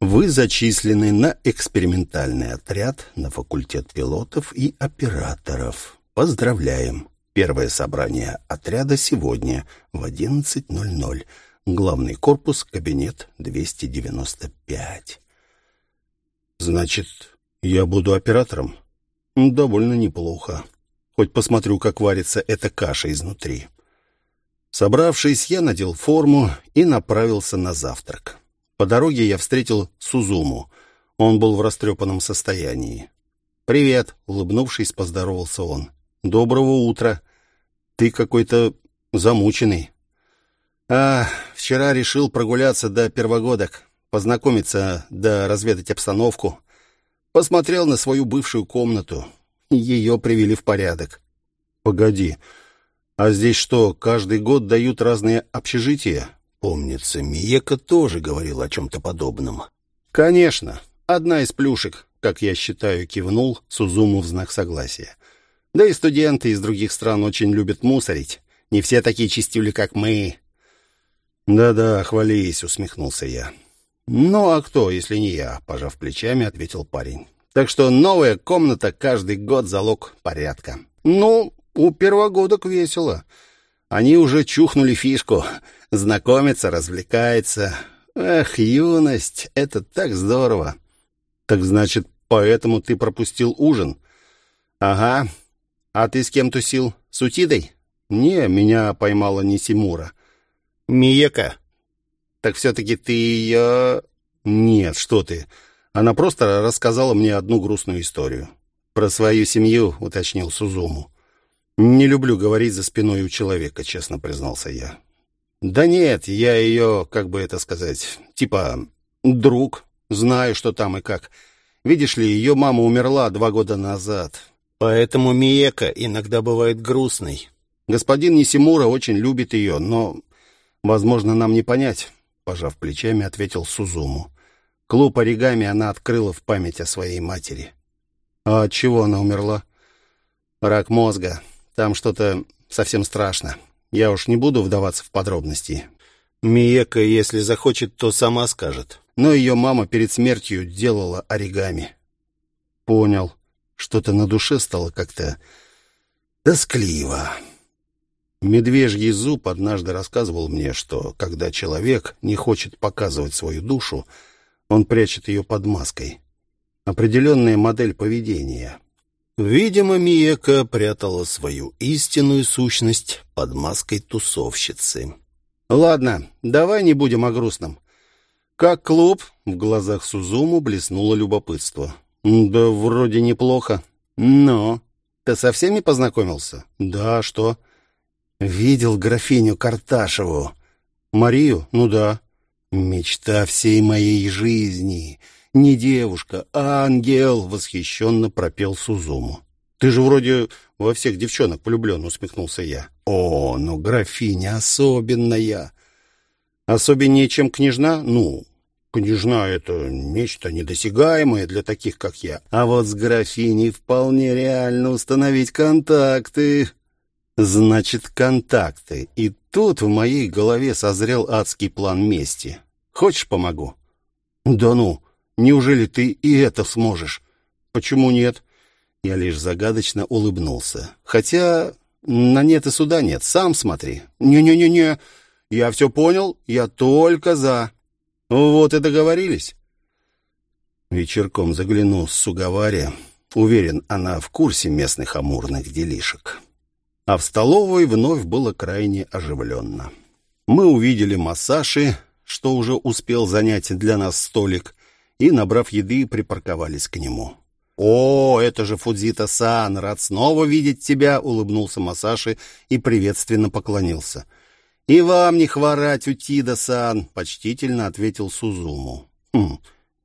вы зачислены на экспериментальный отряд на факультет пилотов и операторов. Поздравляем! Первое собрание отряда сегодня в 11.00. Главный корпус, кабинет 295». «Значит, я буду оператором?» Довольно неплохо. Хоть посмотрю, как варится эта каша изнутри. Собравшись, я надел форму и направился на завтрак. По дороге я встретил Сузуму. Он был в растрепанном состоянии. «Привет», — улыбнувшись, поздоровался он. «Доброго утра. Ты какой-то замученный». «А, вчера решил прогуляться до первогодок, познакомиться да разведать обстановку. Посмотрел на свою бывшую комнату. Ее привели в порядок. Погоди, а здесь что, каждый год дают разные общежития? Помнится, Миека тоже говорил о чем-то подобном. «Конечно. Одна из плюшек, как я считаю, кивнул Сузуму в знак согласия. Да и студенты из других стран очень любят мусорить. Не все такие чистюли, как мы». «Да-да, хвались», — усмехнулся я. «Ну, а кто, если не я?» — пожав плечами, ответил парень. «Так что новая комната каждый год залог порядка». «Ну, у первогодок весело. Они уже чухнули фишку. Знакомятся, развлекаются. Эх, юность, это так здорово!» «Так значит, поэтому ты пропустил ужин?» «Ага. А ты с кем тусил? С Утидой?» «Не, меня поймала не Симура». «Миека». «Так все-таки ты ее...» «Нет, что ты. Она просто рассказала мне одну грустную историю». «Про свою семью», — уточнил Сузуму. «Не люблю говорить за спиной у человека», — честно признался я. «Да нет, я ее, как бы это сказать, типа друг, знаю, что там и как. Видишь ли, ее мама умерла два года назад. Поэтому Миека иногда бывает грустной. Господин Нисимура очень любит ее, но, возможно, нам не понять», — пожав плечами, ответил Сузуму. Клуб оригами она открыла в память о своей матери. «А от чего она умерла?» «Рак мозга. Там что-то совсем страшно. Я уж не буду вдаваться в подробности. Миека, если захочет, то сама скажет. Но ее мама перед смертью делала оригами. Понял. Что-то на душе стало как-то тоскливо. Медвежий зуб однажды рассказывал мне, что когда человек не хочет показывать свою душу, он прячет ее под маской. Определенная модель поведения. Видимо, Миека прятала свою истинную сущность под маской тусовщицы. «Ладно, давай не будем о грустном. Как клуб?» — в глазах Сузуму блеснуло любопытство. «Да вроде неплохо. Но ты со всеми познакомился?» «Да, что?» «Видел графиню Карташеву». «Марию? Ну да». «Мечта всей моей жизни. Не девушка, а ангел!» — восхищенно пропел Сузуму. «Ты же вроде во всех девчонок влюблен», — усмехнулся я. «О, ну графиня особенная!» «Особеннее, чем княжна? Ну, княжна — это нечто недосягаемое для таких, как я. А вот с графиней вполне реально установить контакты». «Значит, контакты. И тут в моей голове созрел адский план мести. Хочешь, помогу?» «Да ну!» Неужели ты и это сможешь? Почему нет? Я лишь загадочно улыбнулся. Хотя на нет и суда нет. Сам смотри. Не-не-не-не. Я все понял. Я только за. Вот и договорились. Вечерком загляну с Сугавари. Уверен, она в курсе местных амурных делишек. А в столовой вновь было крайне оживленно. Мы увидели массажи, что уже успел занять для нас столик, и, набрав еды, припарковались к нему. «О, это же Фудзита-сан! Рад снова видеть тебя!» — улыбнулся Масаши и приветственно поклонился. «И вам не хворать, Утида-сан!» — почтительно ответил Сузуму. «Хм,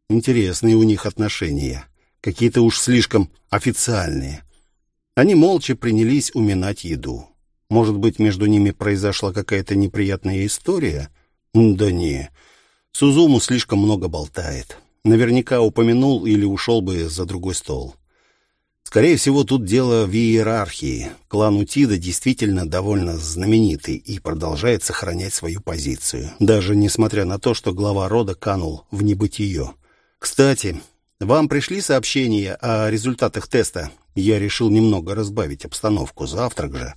интересные у них отношения. Какие-то уж слишком официальные». Они молча принялись уминать еду. Может быть, между ними произошла какая-то неприятная история? Да не. Сузуму слишком много болтает наверняка упомянул или ушел бы за другой стол. Скорее всего, тут дело в иерархии. Клан Утида действительно довольно знаменитый и продолжает сохранять свою позицию, даже несмотря на то, что глава рода канул в небытие. Кстати, вам пришли сообщения о результатах теста? Я решил немного разбавить обстановку. Завтрак же.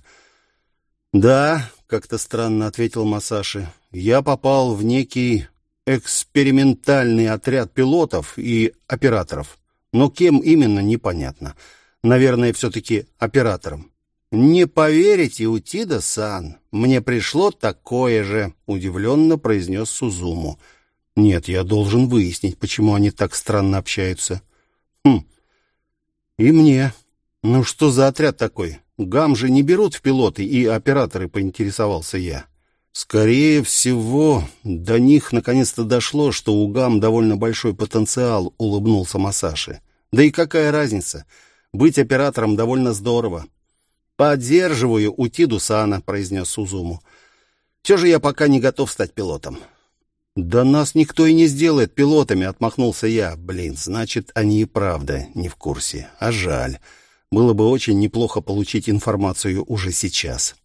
Да, как-то странно ответил Масаши. Я попал в некий экспериментальный отряд пилотов и операторов. Но кем именно, непонятно. Наверное, все-таки оператором. «Не поверите, Утида-сан, мне пришло такое же», — удивленно произнес Сузуму. «Нет, я должен выяснить, почему они так странно общаются». «Хм, и мне. Ну что за отряд такой? Гам же не берут в пилоты и операторы», — поинтересовался я. Скорее всего, до них наконец-то дошло, что у ГАМ довольно большой потенциал, улыбнулся Масаши. Да и какая разница? Быть оператором довольно здорово. «Поддерживаю Утиду Сана», — произнес Сузуму. Все же я пока не готов стать пилотом». «Да нас никто и не сделает пилотами», — отмахнулся я. «Блин, значит, они и правда не в курсе. А жаль. Было бы очень неплохо получить информацию уже сейчас».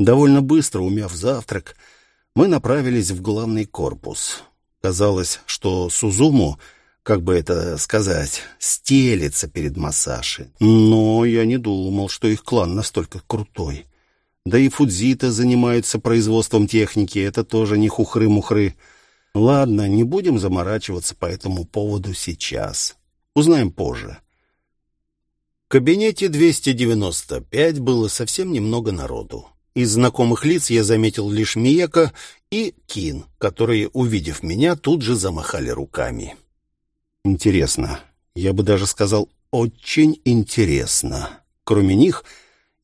Довольно быстро, умяв завтрак, мы направились в главный корпус. Казалось, что Сузуму, как бы это сказать, стелится перед Масаши. Но я не думал, что их клан настолько крутой. Да и Фудзита занимаются производством техники, это тоже не хухры-мухры. Ладно, не будем заморачиваться по этому поводу сейчас. Узнаем позже. В кабинете 295 было совсем немного народу. Из знакомых лиц я заметил лишь Мияка и Кин, которые, увидев меня, тут же замахали руками. Интересно, я бы даже сказал, очень интересно. Кроме них,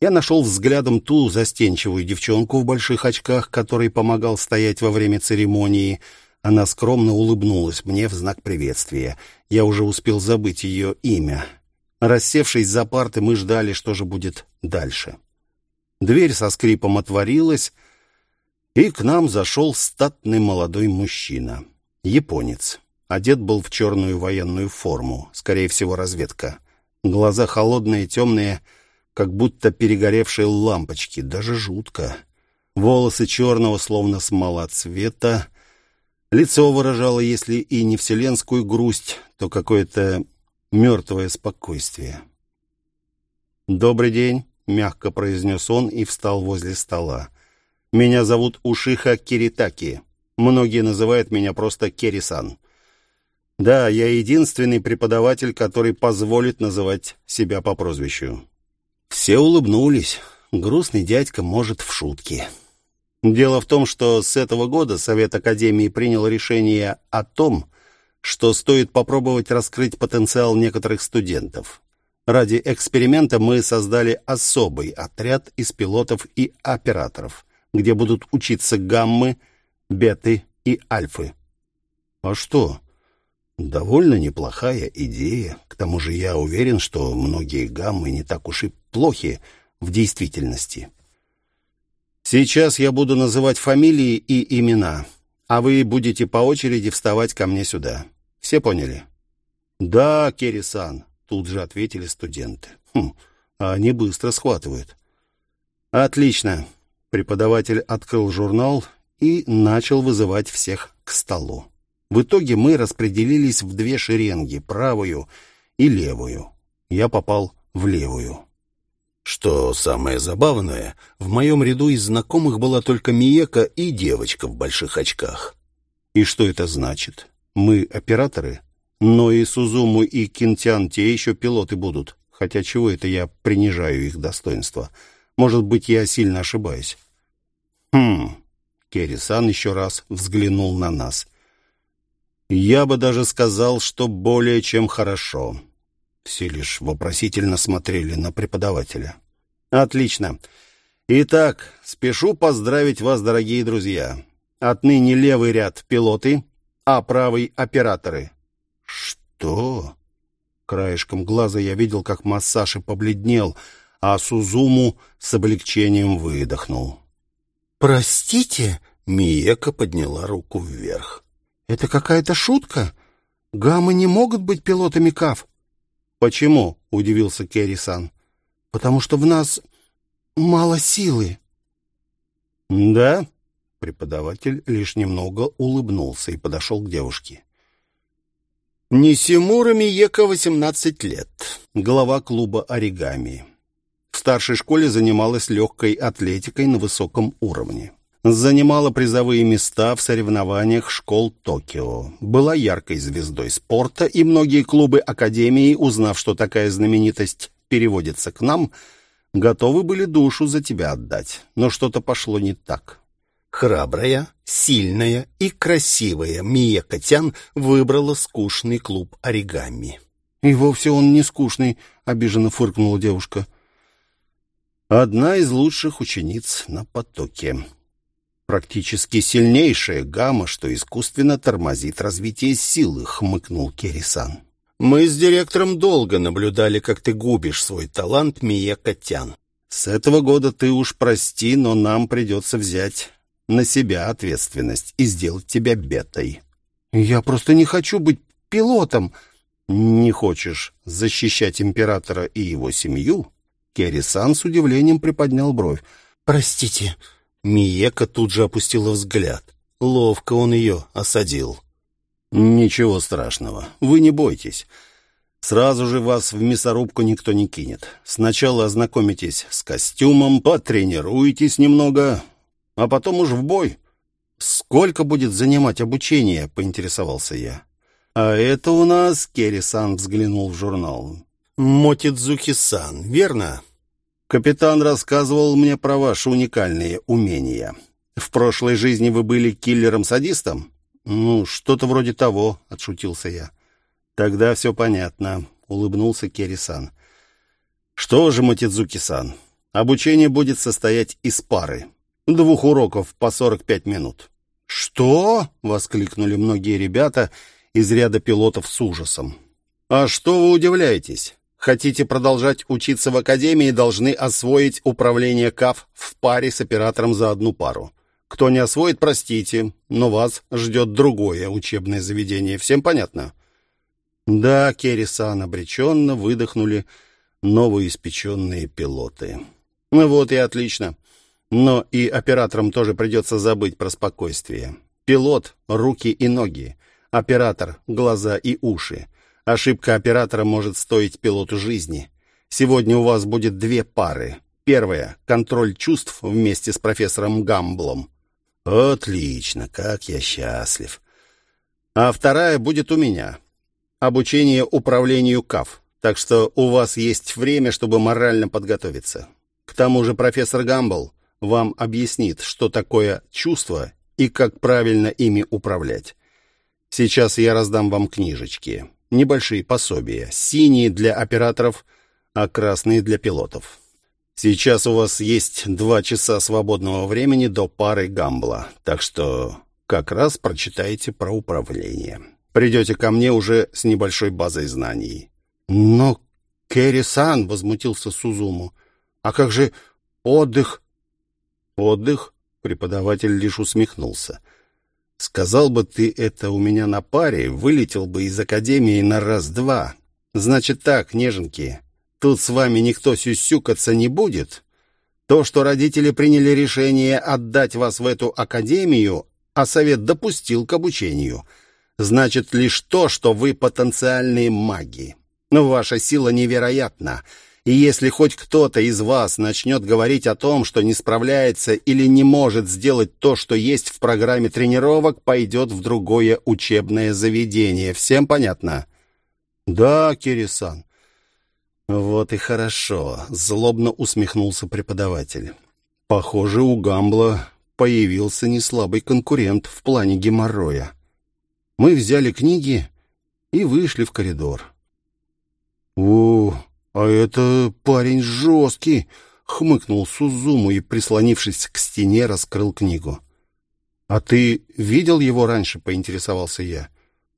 я нашел взглядом ту застенчивую девчонку в больших очках, которой помогал стоять во время церемонии. Она скромно улыбнулась мне в знак приветствия. Я уже успел забыть ее имя. Рассевшись за парты, мы ждали, что же будет дальше. Дверь со скрипом отворилась, и к нам зашел статный молодой мужчина. Японец. Одет был в черную военную форму, скорее всего, разведка. Глаза холодные, темные, как будто перегоревшие лампочки, даже жутко. Волосы черного, словно смола цвета. Лицо выражало, если и не вселенскую грусть, то какое-то мертвое спокойствие. «Добрый день», — мягко произнес он и встал возле стола. «Меня зовут Ушиха Киритаки. Многие называют меня просто Керисан. Да, я единственный преподаватель, который позволит называть себя по прозвищу». Все улыбнулись. Грустный дядька может в шутке. Дело в том, что с этого года Совет Академии принял решение о том, что стоит попробовать раскрыть потенциал некоторых студентов. Ради эксперимента мы создали особый отряд из пилотов и операторов, где будут учиться гаммы, беты и альфы. А что? Довольно неплохая идея. Тому же я уверен, что многие гаммы не так уж и плохи в действительности. Сейчас я буду называть фамилии и имена, а вы будете по очереди вставать ко мне сюда. Все поняли? Да, Керри-сан, тут же ответили студенты. Хм, а они быстро схватывают. Отлично. Преподаватель открыл журнал и начал вызывать всех к столу. В итоге мы распределились в две шеренги, правую и левую. Я попал в левую. Что самое забавное, в моем ряду из знакомых была только Миека и девочка в больших очках. И что это значит? Мы операторы? Но и Сузуму, и Кинтян те еще пилоты будут. Хотя чего это я принижаю их достоинство? Может быть, я сильно ошибаюсь. Хм. Керри-сан еще раз взглянул на нас. Я бы даже сказал, что более чем хорошо. Все лишь вопросительно смотрели на преподавателя. «Отлично. Итак, спешу поздравить вас, дорогие друзья. Отныне левый ряд — пилоты, а правый — операторы». «Что?» Краешком глаза я видел, как Массаши побледнел, а Сузуму с облегчением выдохнул. «Простите?» — Миека подняла руку вверх. «Это какая-то шутка? Гаммы не могут быть пилотами КАФ». «Почему?» — удивился Керри-сан. «Потому что в нас мало силы». «Да?» — преподаватель лишь немного улыбнулся и подошел к девушке. Нисимура Миека, 18 лет, глава клуба оригами. В старшей школе занималась легкой атлетикой на высоком уровне занимала призовые места в соревнованиях школ Токио, была яркой звездой спорта, и многие клубы Академии, узнав, что такая знаменитость переводится к нам, готовы были душу за тебя отдать. Но что-то пошло не так. Храбрая, сильная и красивая Мия Котян выбрала скучный клуб оригами. «И вовсе он не скучный», — обиженно фыркнула девушка. «Одна из лучших учениц на потоке», практически сильнейшая гамма, что искусственно тормозит развитие силы», — хмыкнул Керрисан. «Мы с директором долго наблюдали, как ты губишь свой талант, Мия Котян. С этого года ты уж прости, но нам придется взять на себя ответственность и сделать тебя бетой. «Я просто не хочу быть пилотом». «Не хочешь защищать императора и его семью?» Керри-сан с удивлением приподнял бровь. «Простите». Миека тут же опустила взгляд. Ловко он ее осадил. «Ничего страшного. Вы не бойтесь. Сразу же вас в мясорубку никто не кинет. Сначала ознакомитесь с костюмом, потренируйтесь немного, а потом уж в бой. Сколько будет занимать обучение, поинтересовался я. А это у нас, Керри-сан взглянул в журнал. Мотидзуки-сан, верно? Капитан рассказывал мне про ваши уникальные умения. В прошлой жизни вы были киллером-садистом? Ну, что-то вроде того, отшутился я. «Тогда все понятно», — улыбнулся Керри-сан. «Что же, Матидзуки-сан, обучение будет состоять из пары. Двух уроков по 45 минут». «Что?» — воскликнули многие ребята из ряда пилотов с ужасом. «А что вы удивляетесь? Хотите продолжать учиться в академии, должны освоить управление КАФ в паре с оператором за одну пару. Кто не освоит, простите, но вас ждет другое учебное заведение. Всем понятно?» Да, Керри-сан обреченно выдохнули новоиспеченные пилоты. Ну вот и отлично. Но и операторам тоже придется забыть про спокойствие. Пилот — руки и ноги. Оператор — глаза и уши. Ошибка оператора может стоить пилоту жизни. Сегодня у вас будет две пары. Первая — контроль чувств вместе с профессором Гамблом. Отлично, как я счастлив. А вторая будет у меня обучение управлению КАФ, так что у вас есть время, чтобы морально подготовиться. К тому же профессор Гамбл вам объяснит, что такое чувство и как правильно ими управлять. Сейчас я раздам вам книжечки. Небольшие пособия. Синие для операторов, а красные для пилотов. Сейчас у вас есть два часа свободного времени до пары Гамбла, так что как раз прочитайте про управление. Придете ко мне уже с небольшой базой знаний». «Но, Керри-сан!» — возмутился Сузуму. «А как же отдых?» «Отдых?» — преподаватель лишь усмехнулся. «Сказал бы ты это у меня на паре, вылетел бы из академии на раз-два. Значит так, неженки, тут с вами никто сюсюкаться не будет. То, что родители приняли решение отдать вас в эту академию, а совет допустил к обучению — значит лишь то, что вы потенциальные маги. Но ваша сила невероятна, и если хоть кто-то из вас начнет говорить о том, что не справляется или не может сделать то, что есть в программе тренировок, пойдет в другое учебное заведение. Всем понятно? Да, Кирисан. Вот и хорошо, злобно усмехнулся преподаватель. Похоже, у Гамбла появился неслабый конкурент в плане геморроя. Мы взяли книги и вышли в коридор. «О, а это парень жесткий!» — хмыкнул Сузуму и, прислонившись к стене, раскрыл книгу. «А ты видел его раньше?» — поинтересовался я.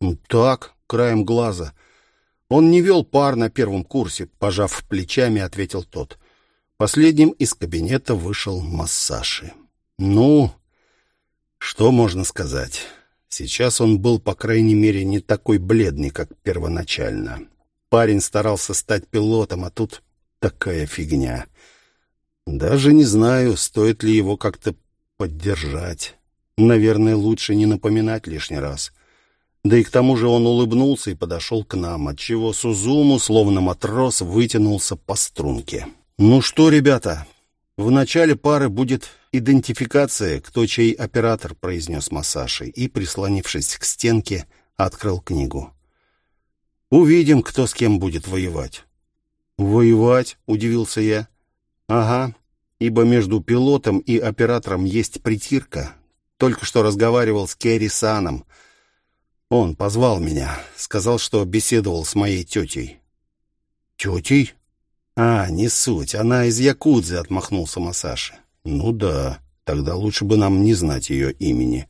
«Ну, так, краем глаза. Он не вел пар на первом курсе», — пожав плечами, ответил тот. Последним из кабинета вышел Массаши. «Ну, что можно сказать?» Сейчас он был, по крайней мере, не такой бледный, как первоначально. Парень старался стать пилотом, а тут такая фигня. Даже не знаю, стоит ли его как-то поддержать. Наверное, лучше не напоминать лишний раз. Да и к тому же он улыбнулся и подошел к нам, отчего Сузуму, словно матрос, вытянулся по струнке. «Ну что, ребята, в начале пары будет идентификация, кто чей оператор», — произнес Масаши и, прислонившись к стенке, открыл книгу. «Увидим, кто с кем будет воевать». «Воевать?» — удивился я. «Ага, ибо между пилотом и оператором есть притирка. Только что разговаривал с Керри Саном. Он позвал меня, сказал, что беседовал с моей тетей». «Тетей?» «А, не суть, она из Якудзы», — отмахнулся Масаши. «Ну да, тогда лучше бы нам не знать ее имени».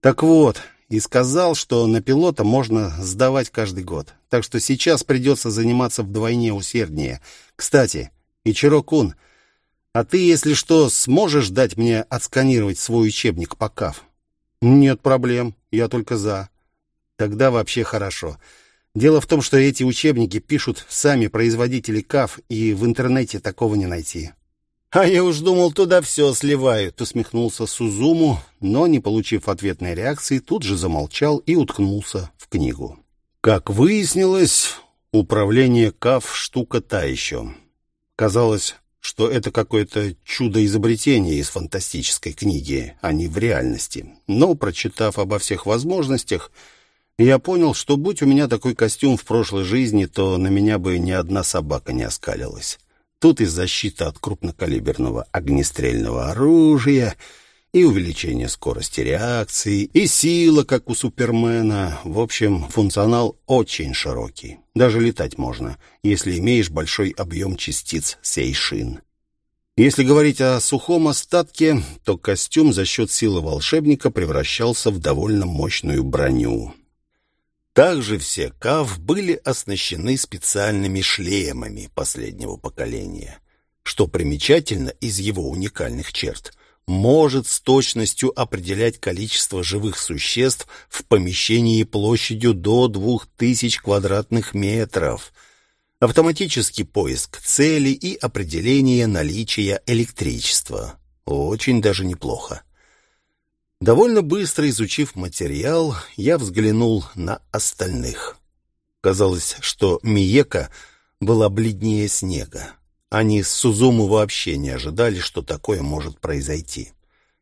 «Так вот, и сказал, что на пилота можно сдавать каждый год. Так что сейчас придется заниматься вдвойне усерднее. Кстати, Ичиро-кун, А ты, если что, сможешь дать мне отсканировать свой учебник по КАФ? Нет проблем, я только за. Тогда вообще хорошо. Дело в том, что эти учебники пишут сами производители КАФ, и в интернете такого не найти. «А я уж думал, туда все сливают», — усмехнулся Сузуму, но, не получив ответной реакции, тут же замолчал и уткнулся в книгу. Как выяснилось, управление КАФ — штука та еще. Казалось, что это какое-то чудо-изобретение из фантастической книги, а не в реальности. Но, прочитав обо всех возможностях, я понял, что будь у меня такой костюм в прошлой жизни, то на меня бы ни одна собака не оскалилась. Тут и защита от крупнокалиберного огнестрельного оружия, и увеличение скорости реакции, и сила, как у Супермена. В общем, функционал очень широкий. Даже летать можно, если имеешь большой объем частиц сейшин. Если говорить о сухом остатке, то костюм за счет силы волшебника превращался в довольно мощную броню. Также все КАВ были оснащены специальными шлемами последнего поколения. Что примечательно из его уникальных черт, может с точностью определять количество живых существ в помещении площадью до 2000 квадратных метров. Автоматический поиск цели и определение наличия электричества. Очень даже неплохо. Довольно быстро изучив материал, я взглянул на остальных. Казалось, что Миека была бледнее снега. Они с Сузуму вообще не ожидали, что такое может произойти.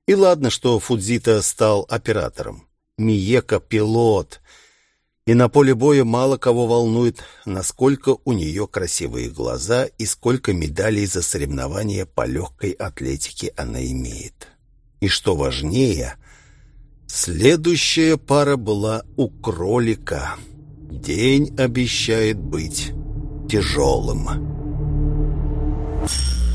И ладно, что Фудзита стал оператором. Миека — пилот. И на поле боя мало кого волнует, насколько у нее красивые глаза и сколько медалей за соревнования по легкой атлетике она имеет. И что важнее — Следующая пара была у кролика. День обещает быть тяжелым. Thank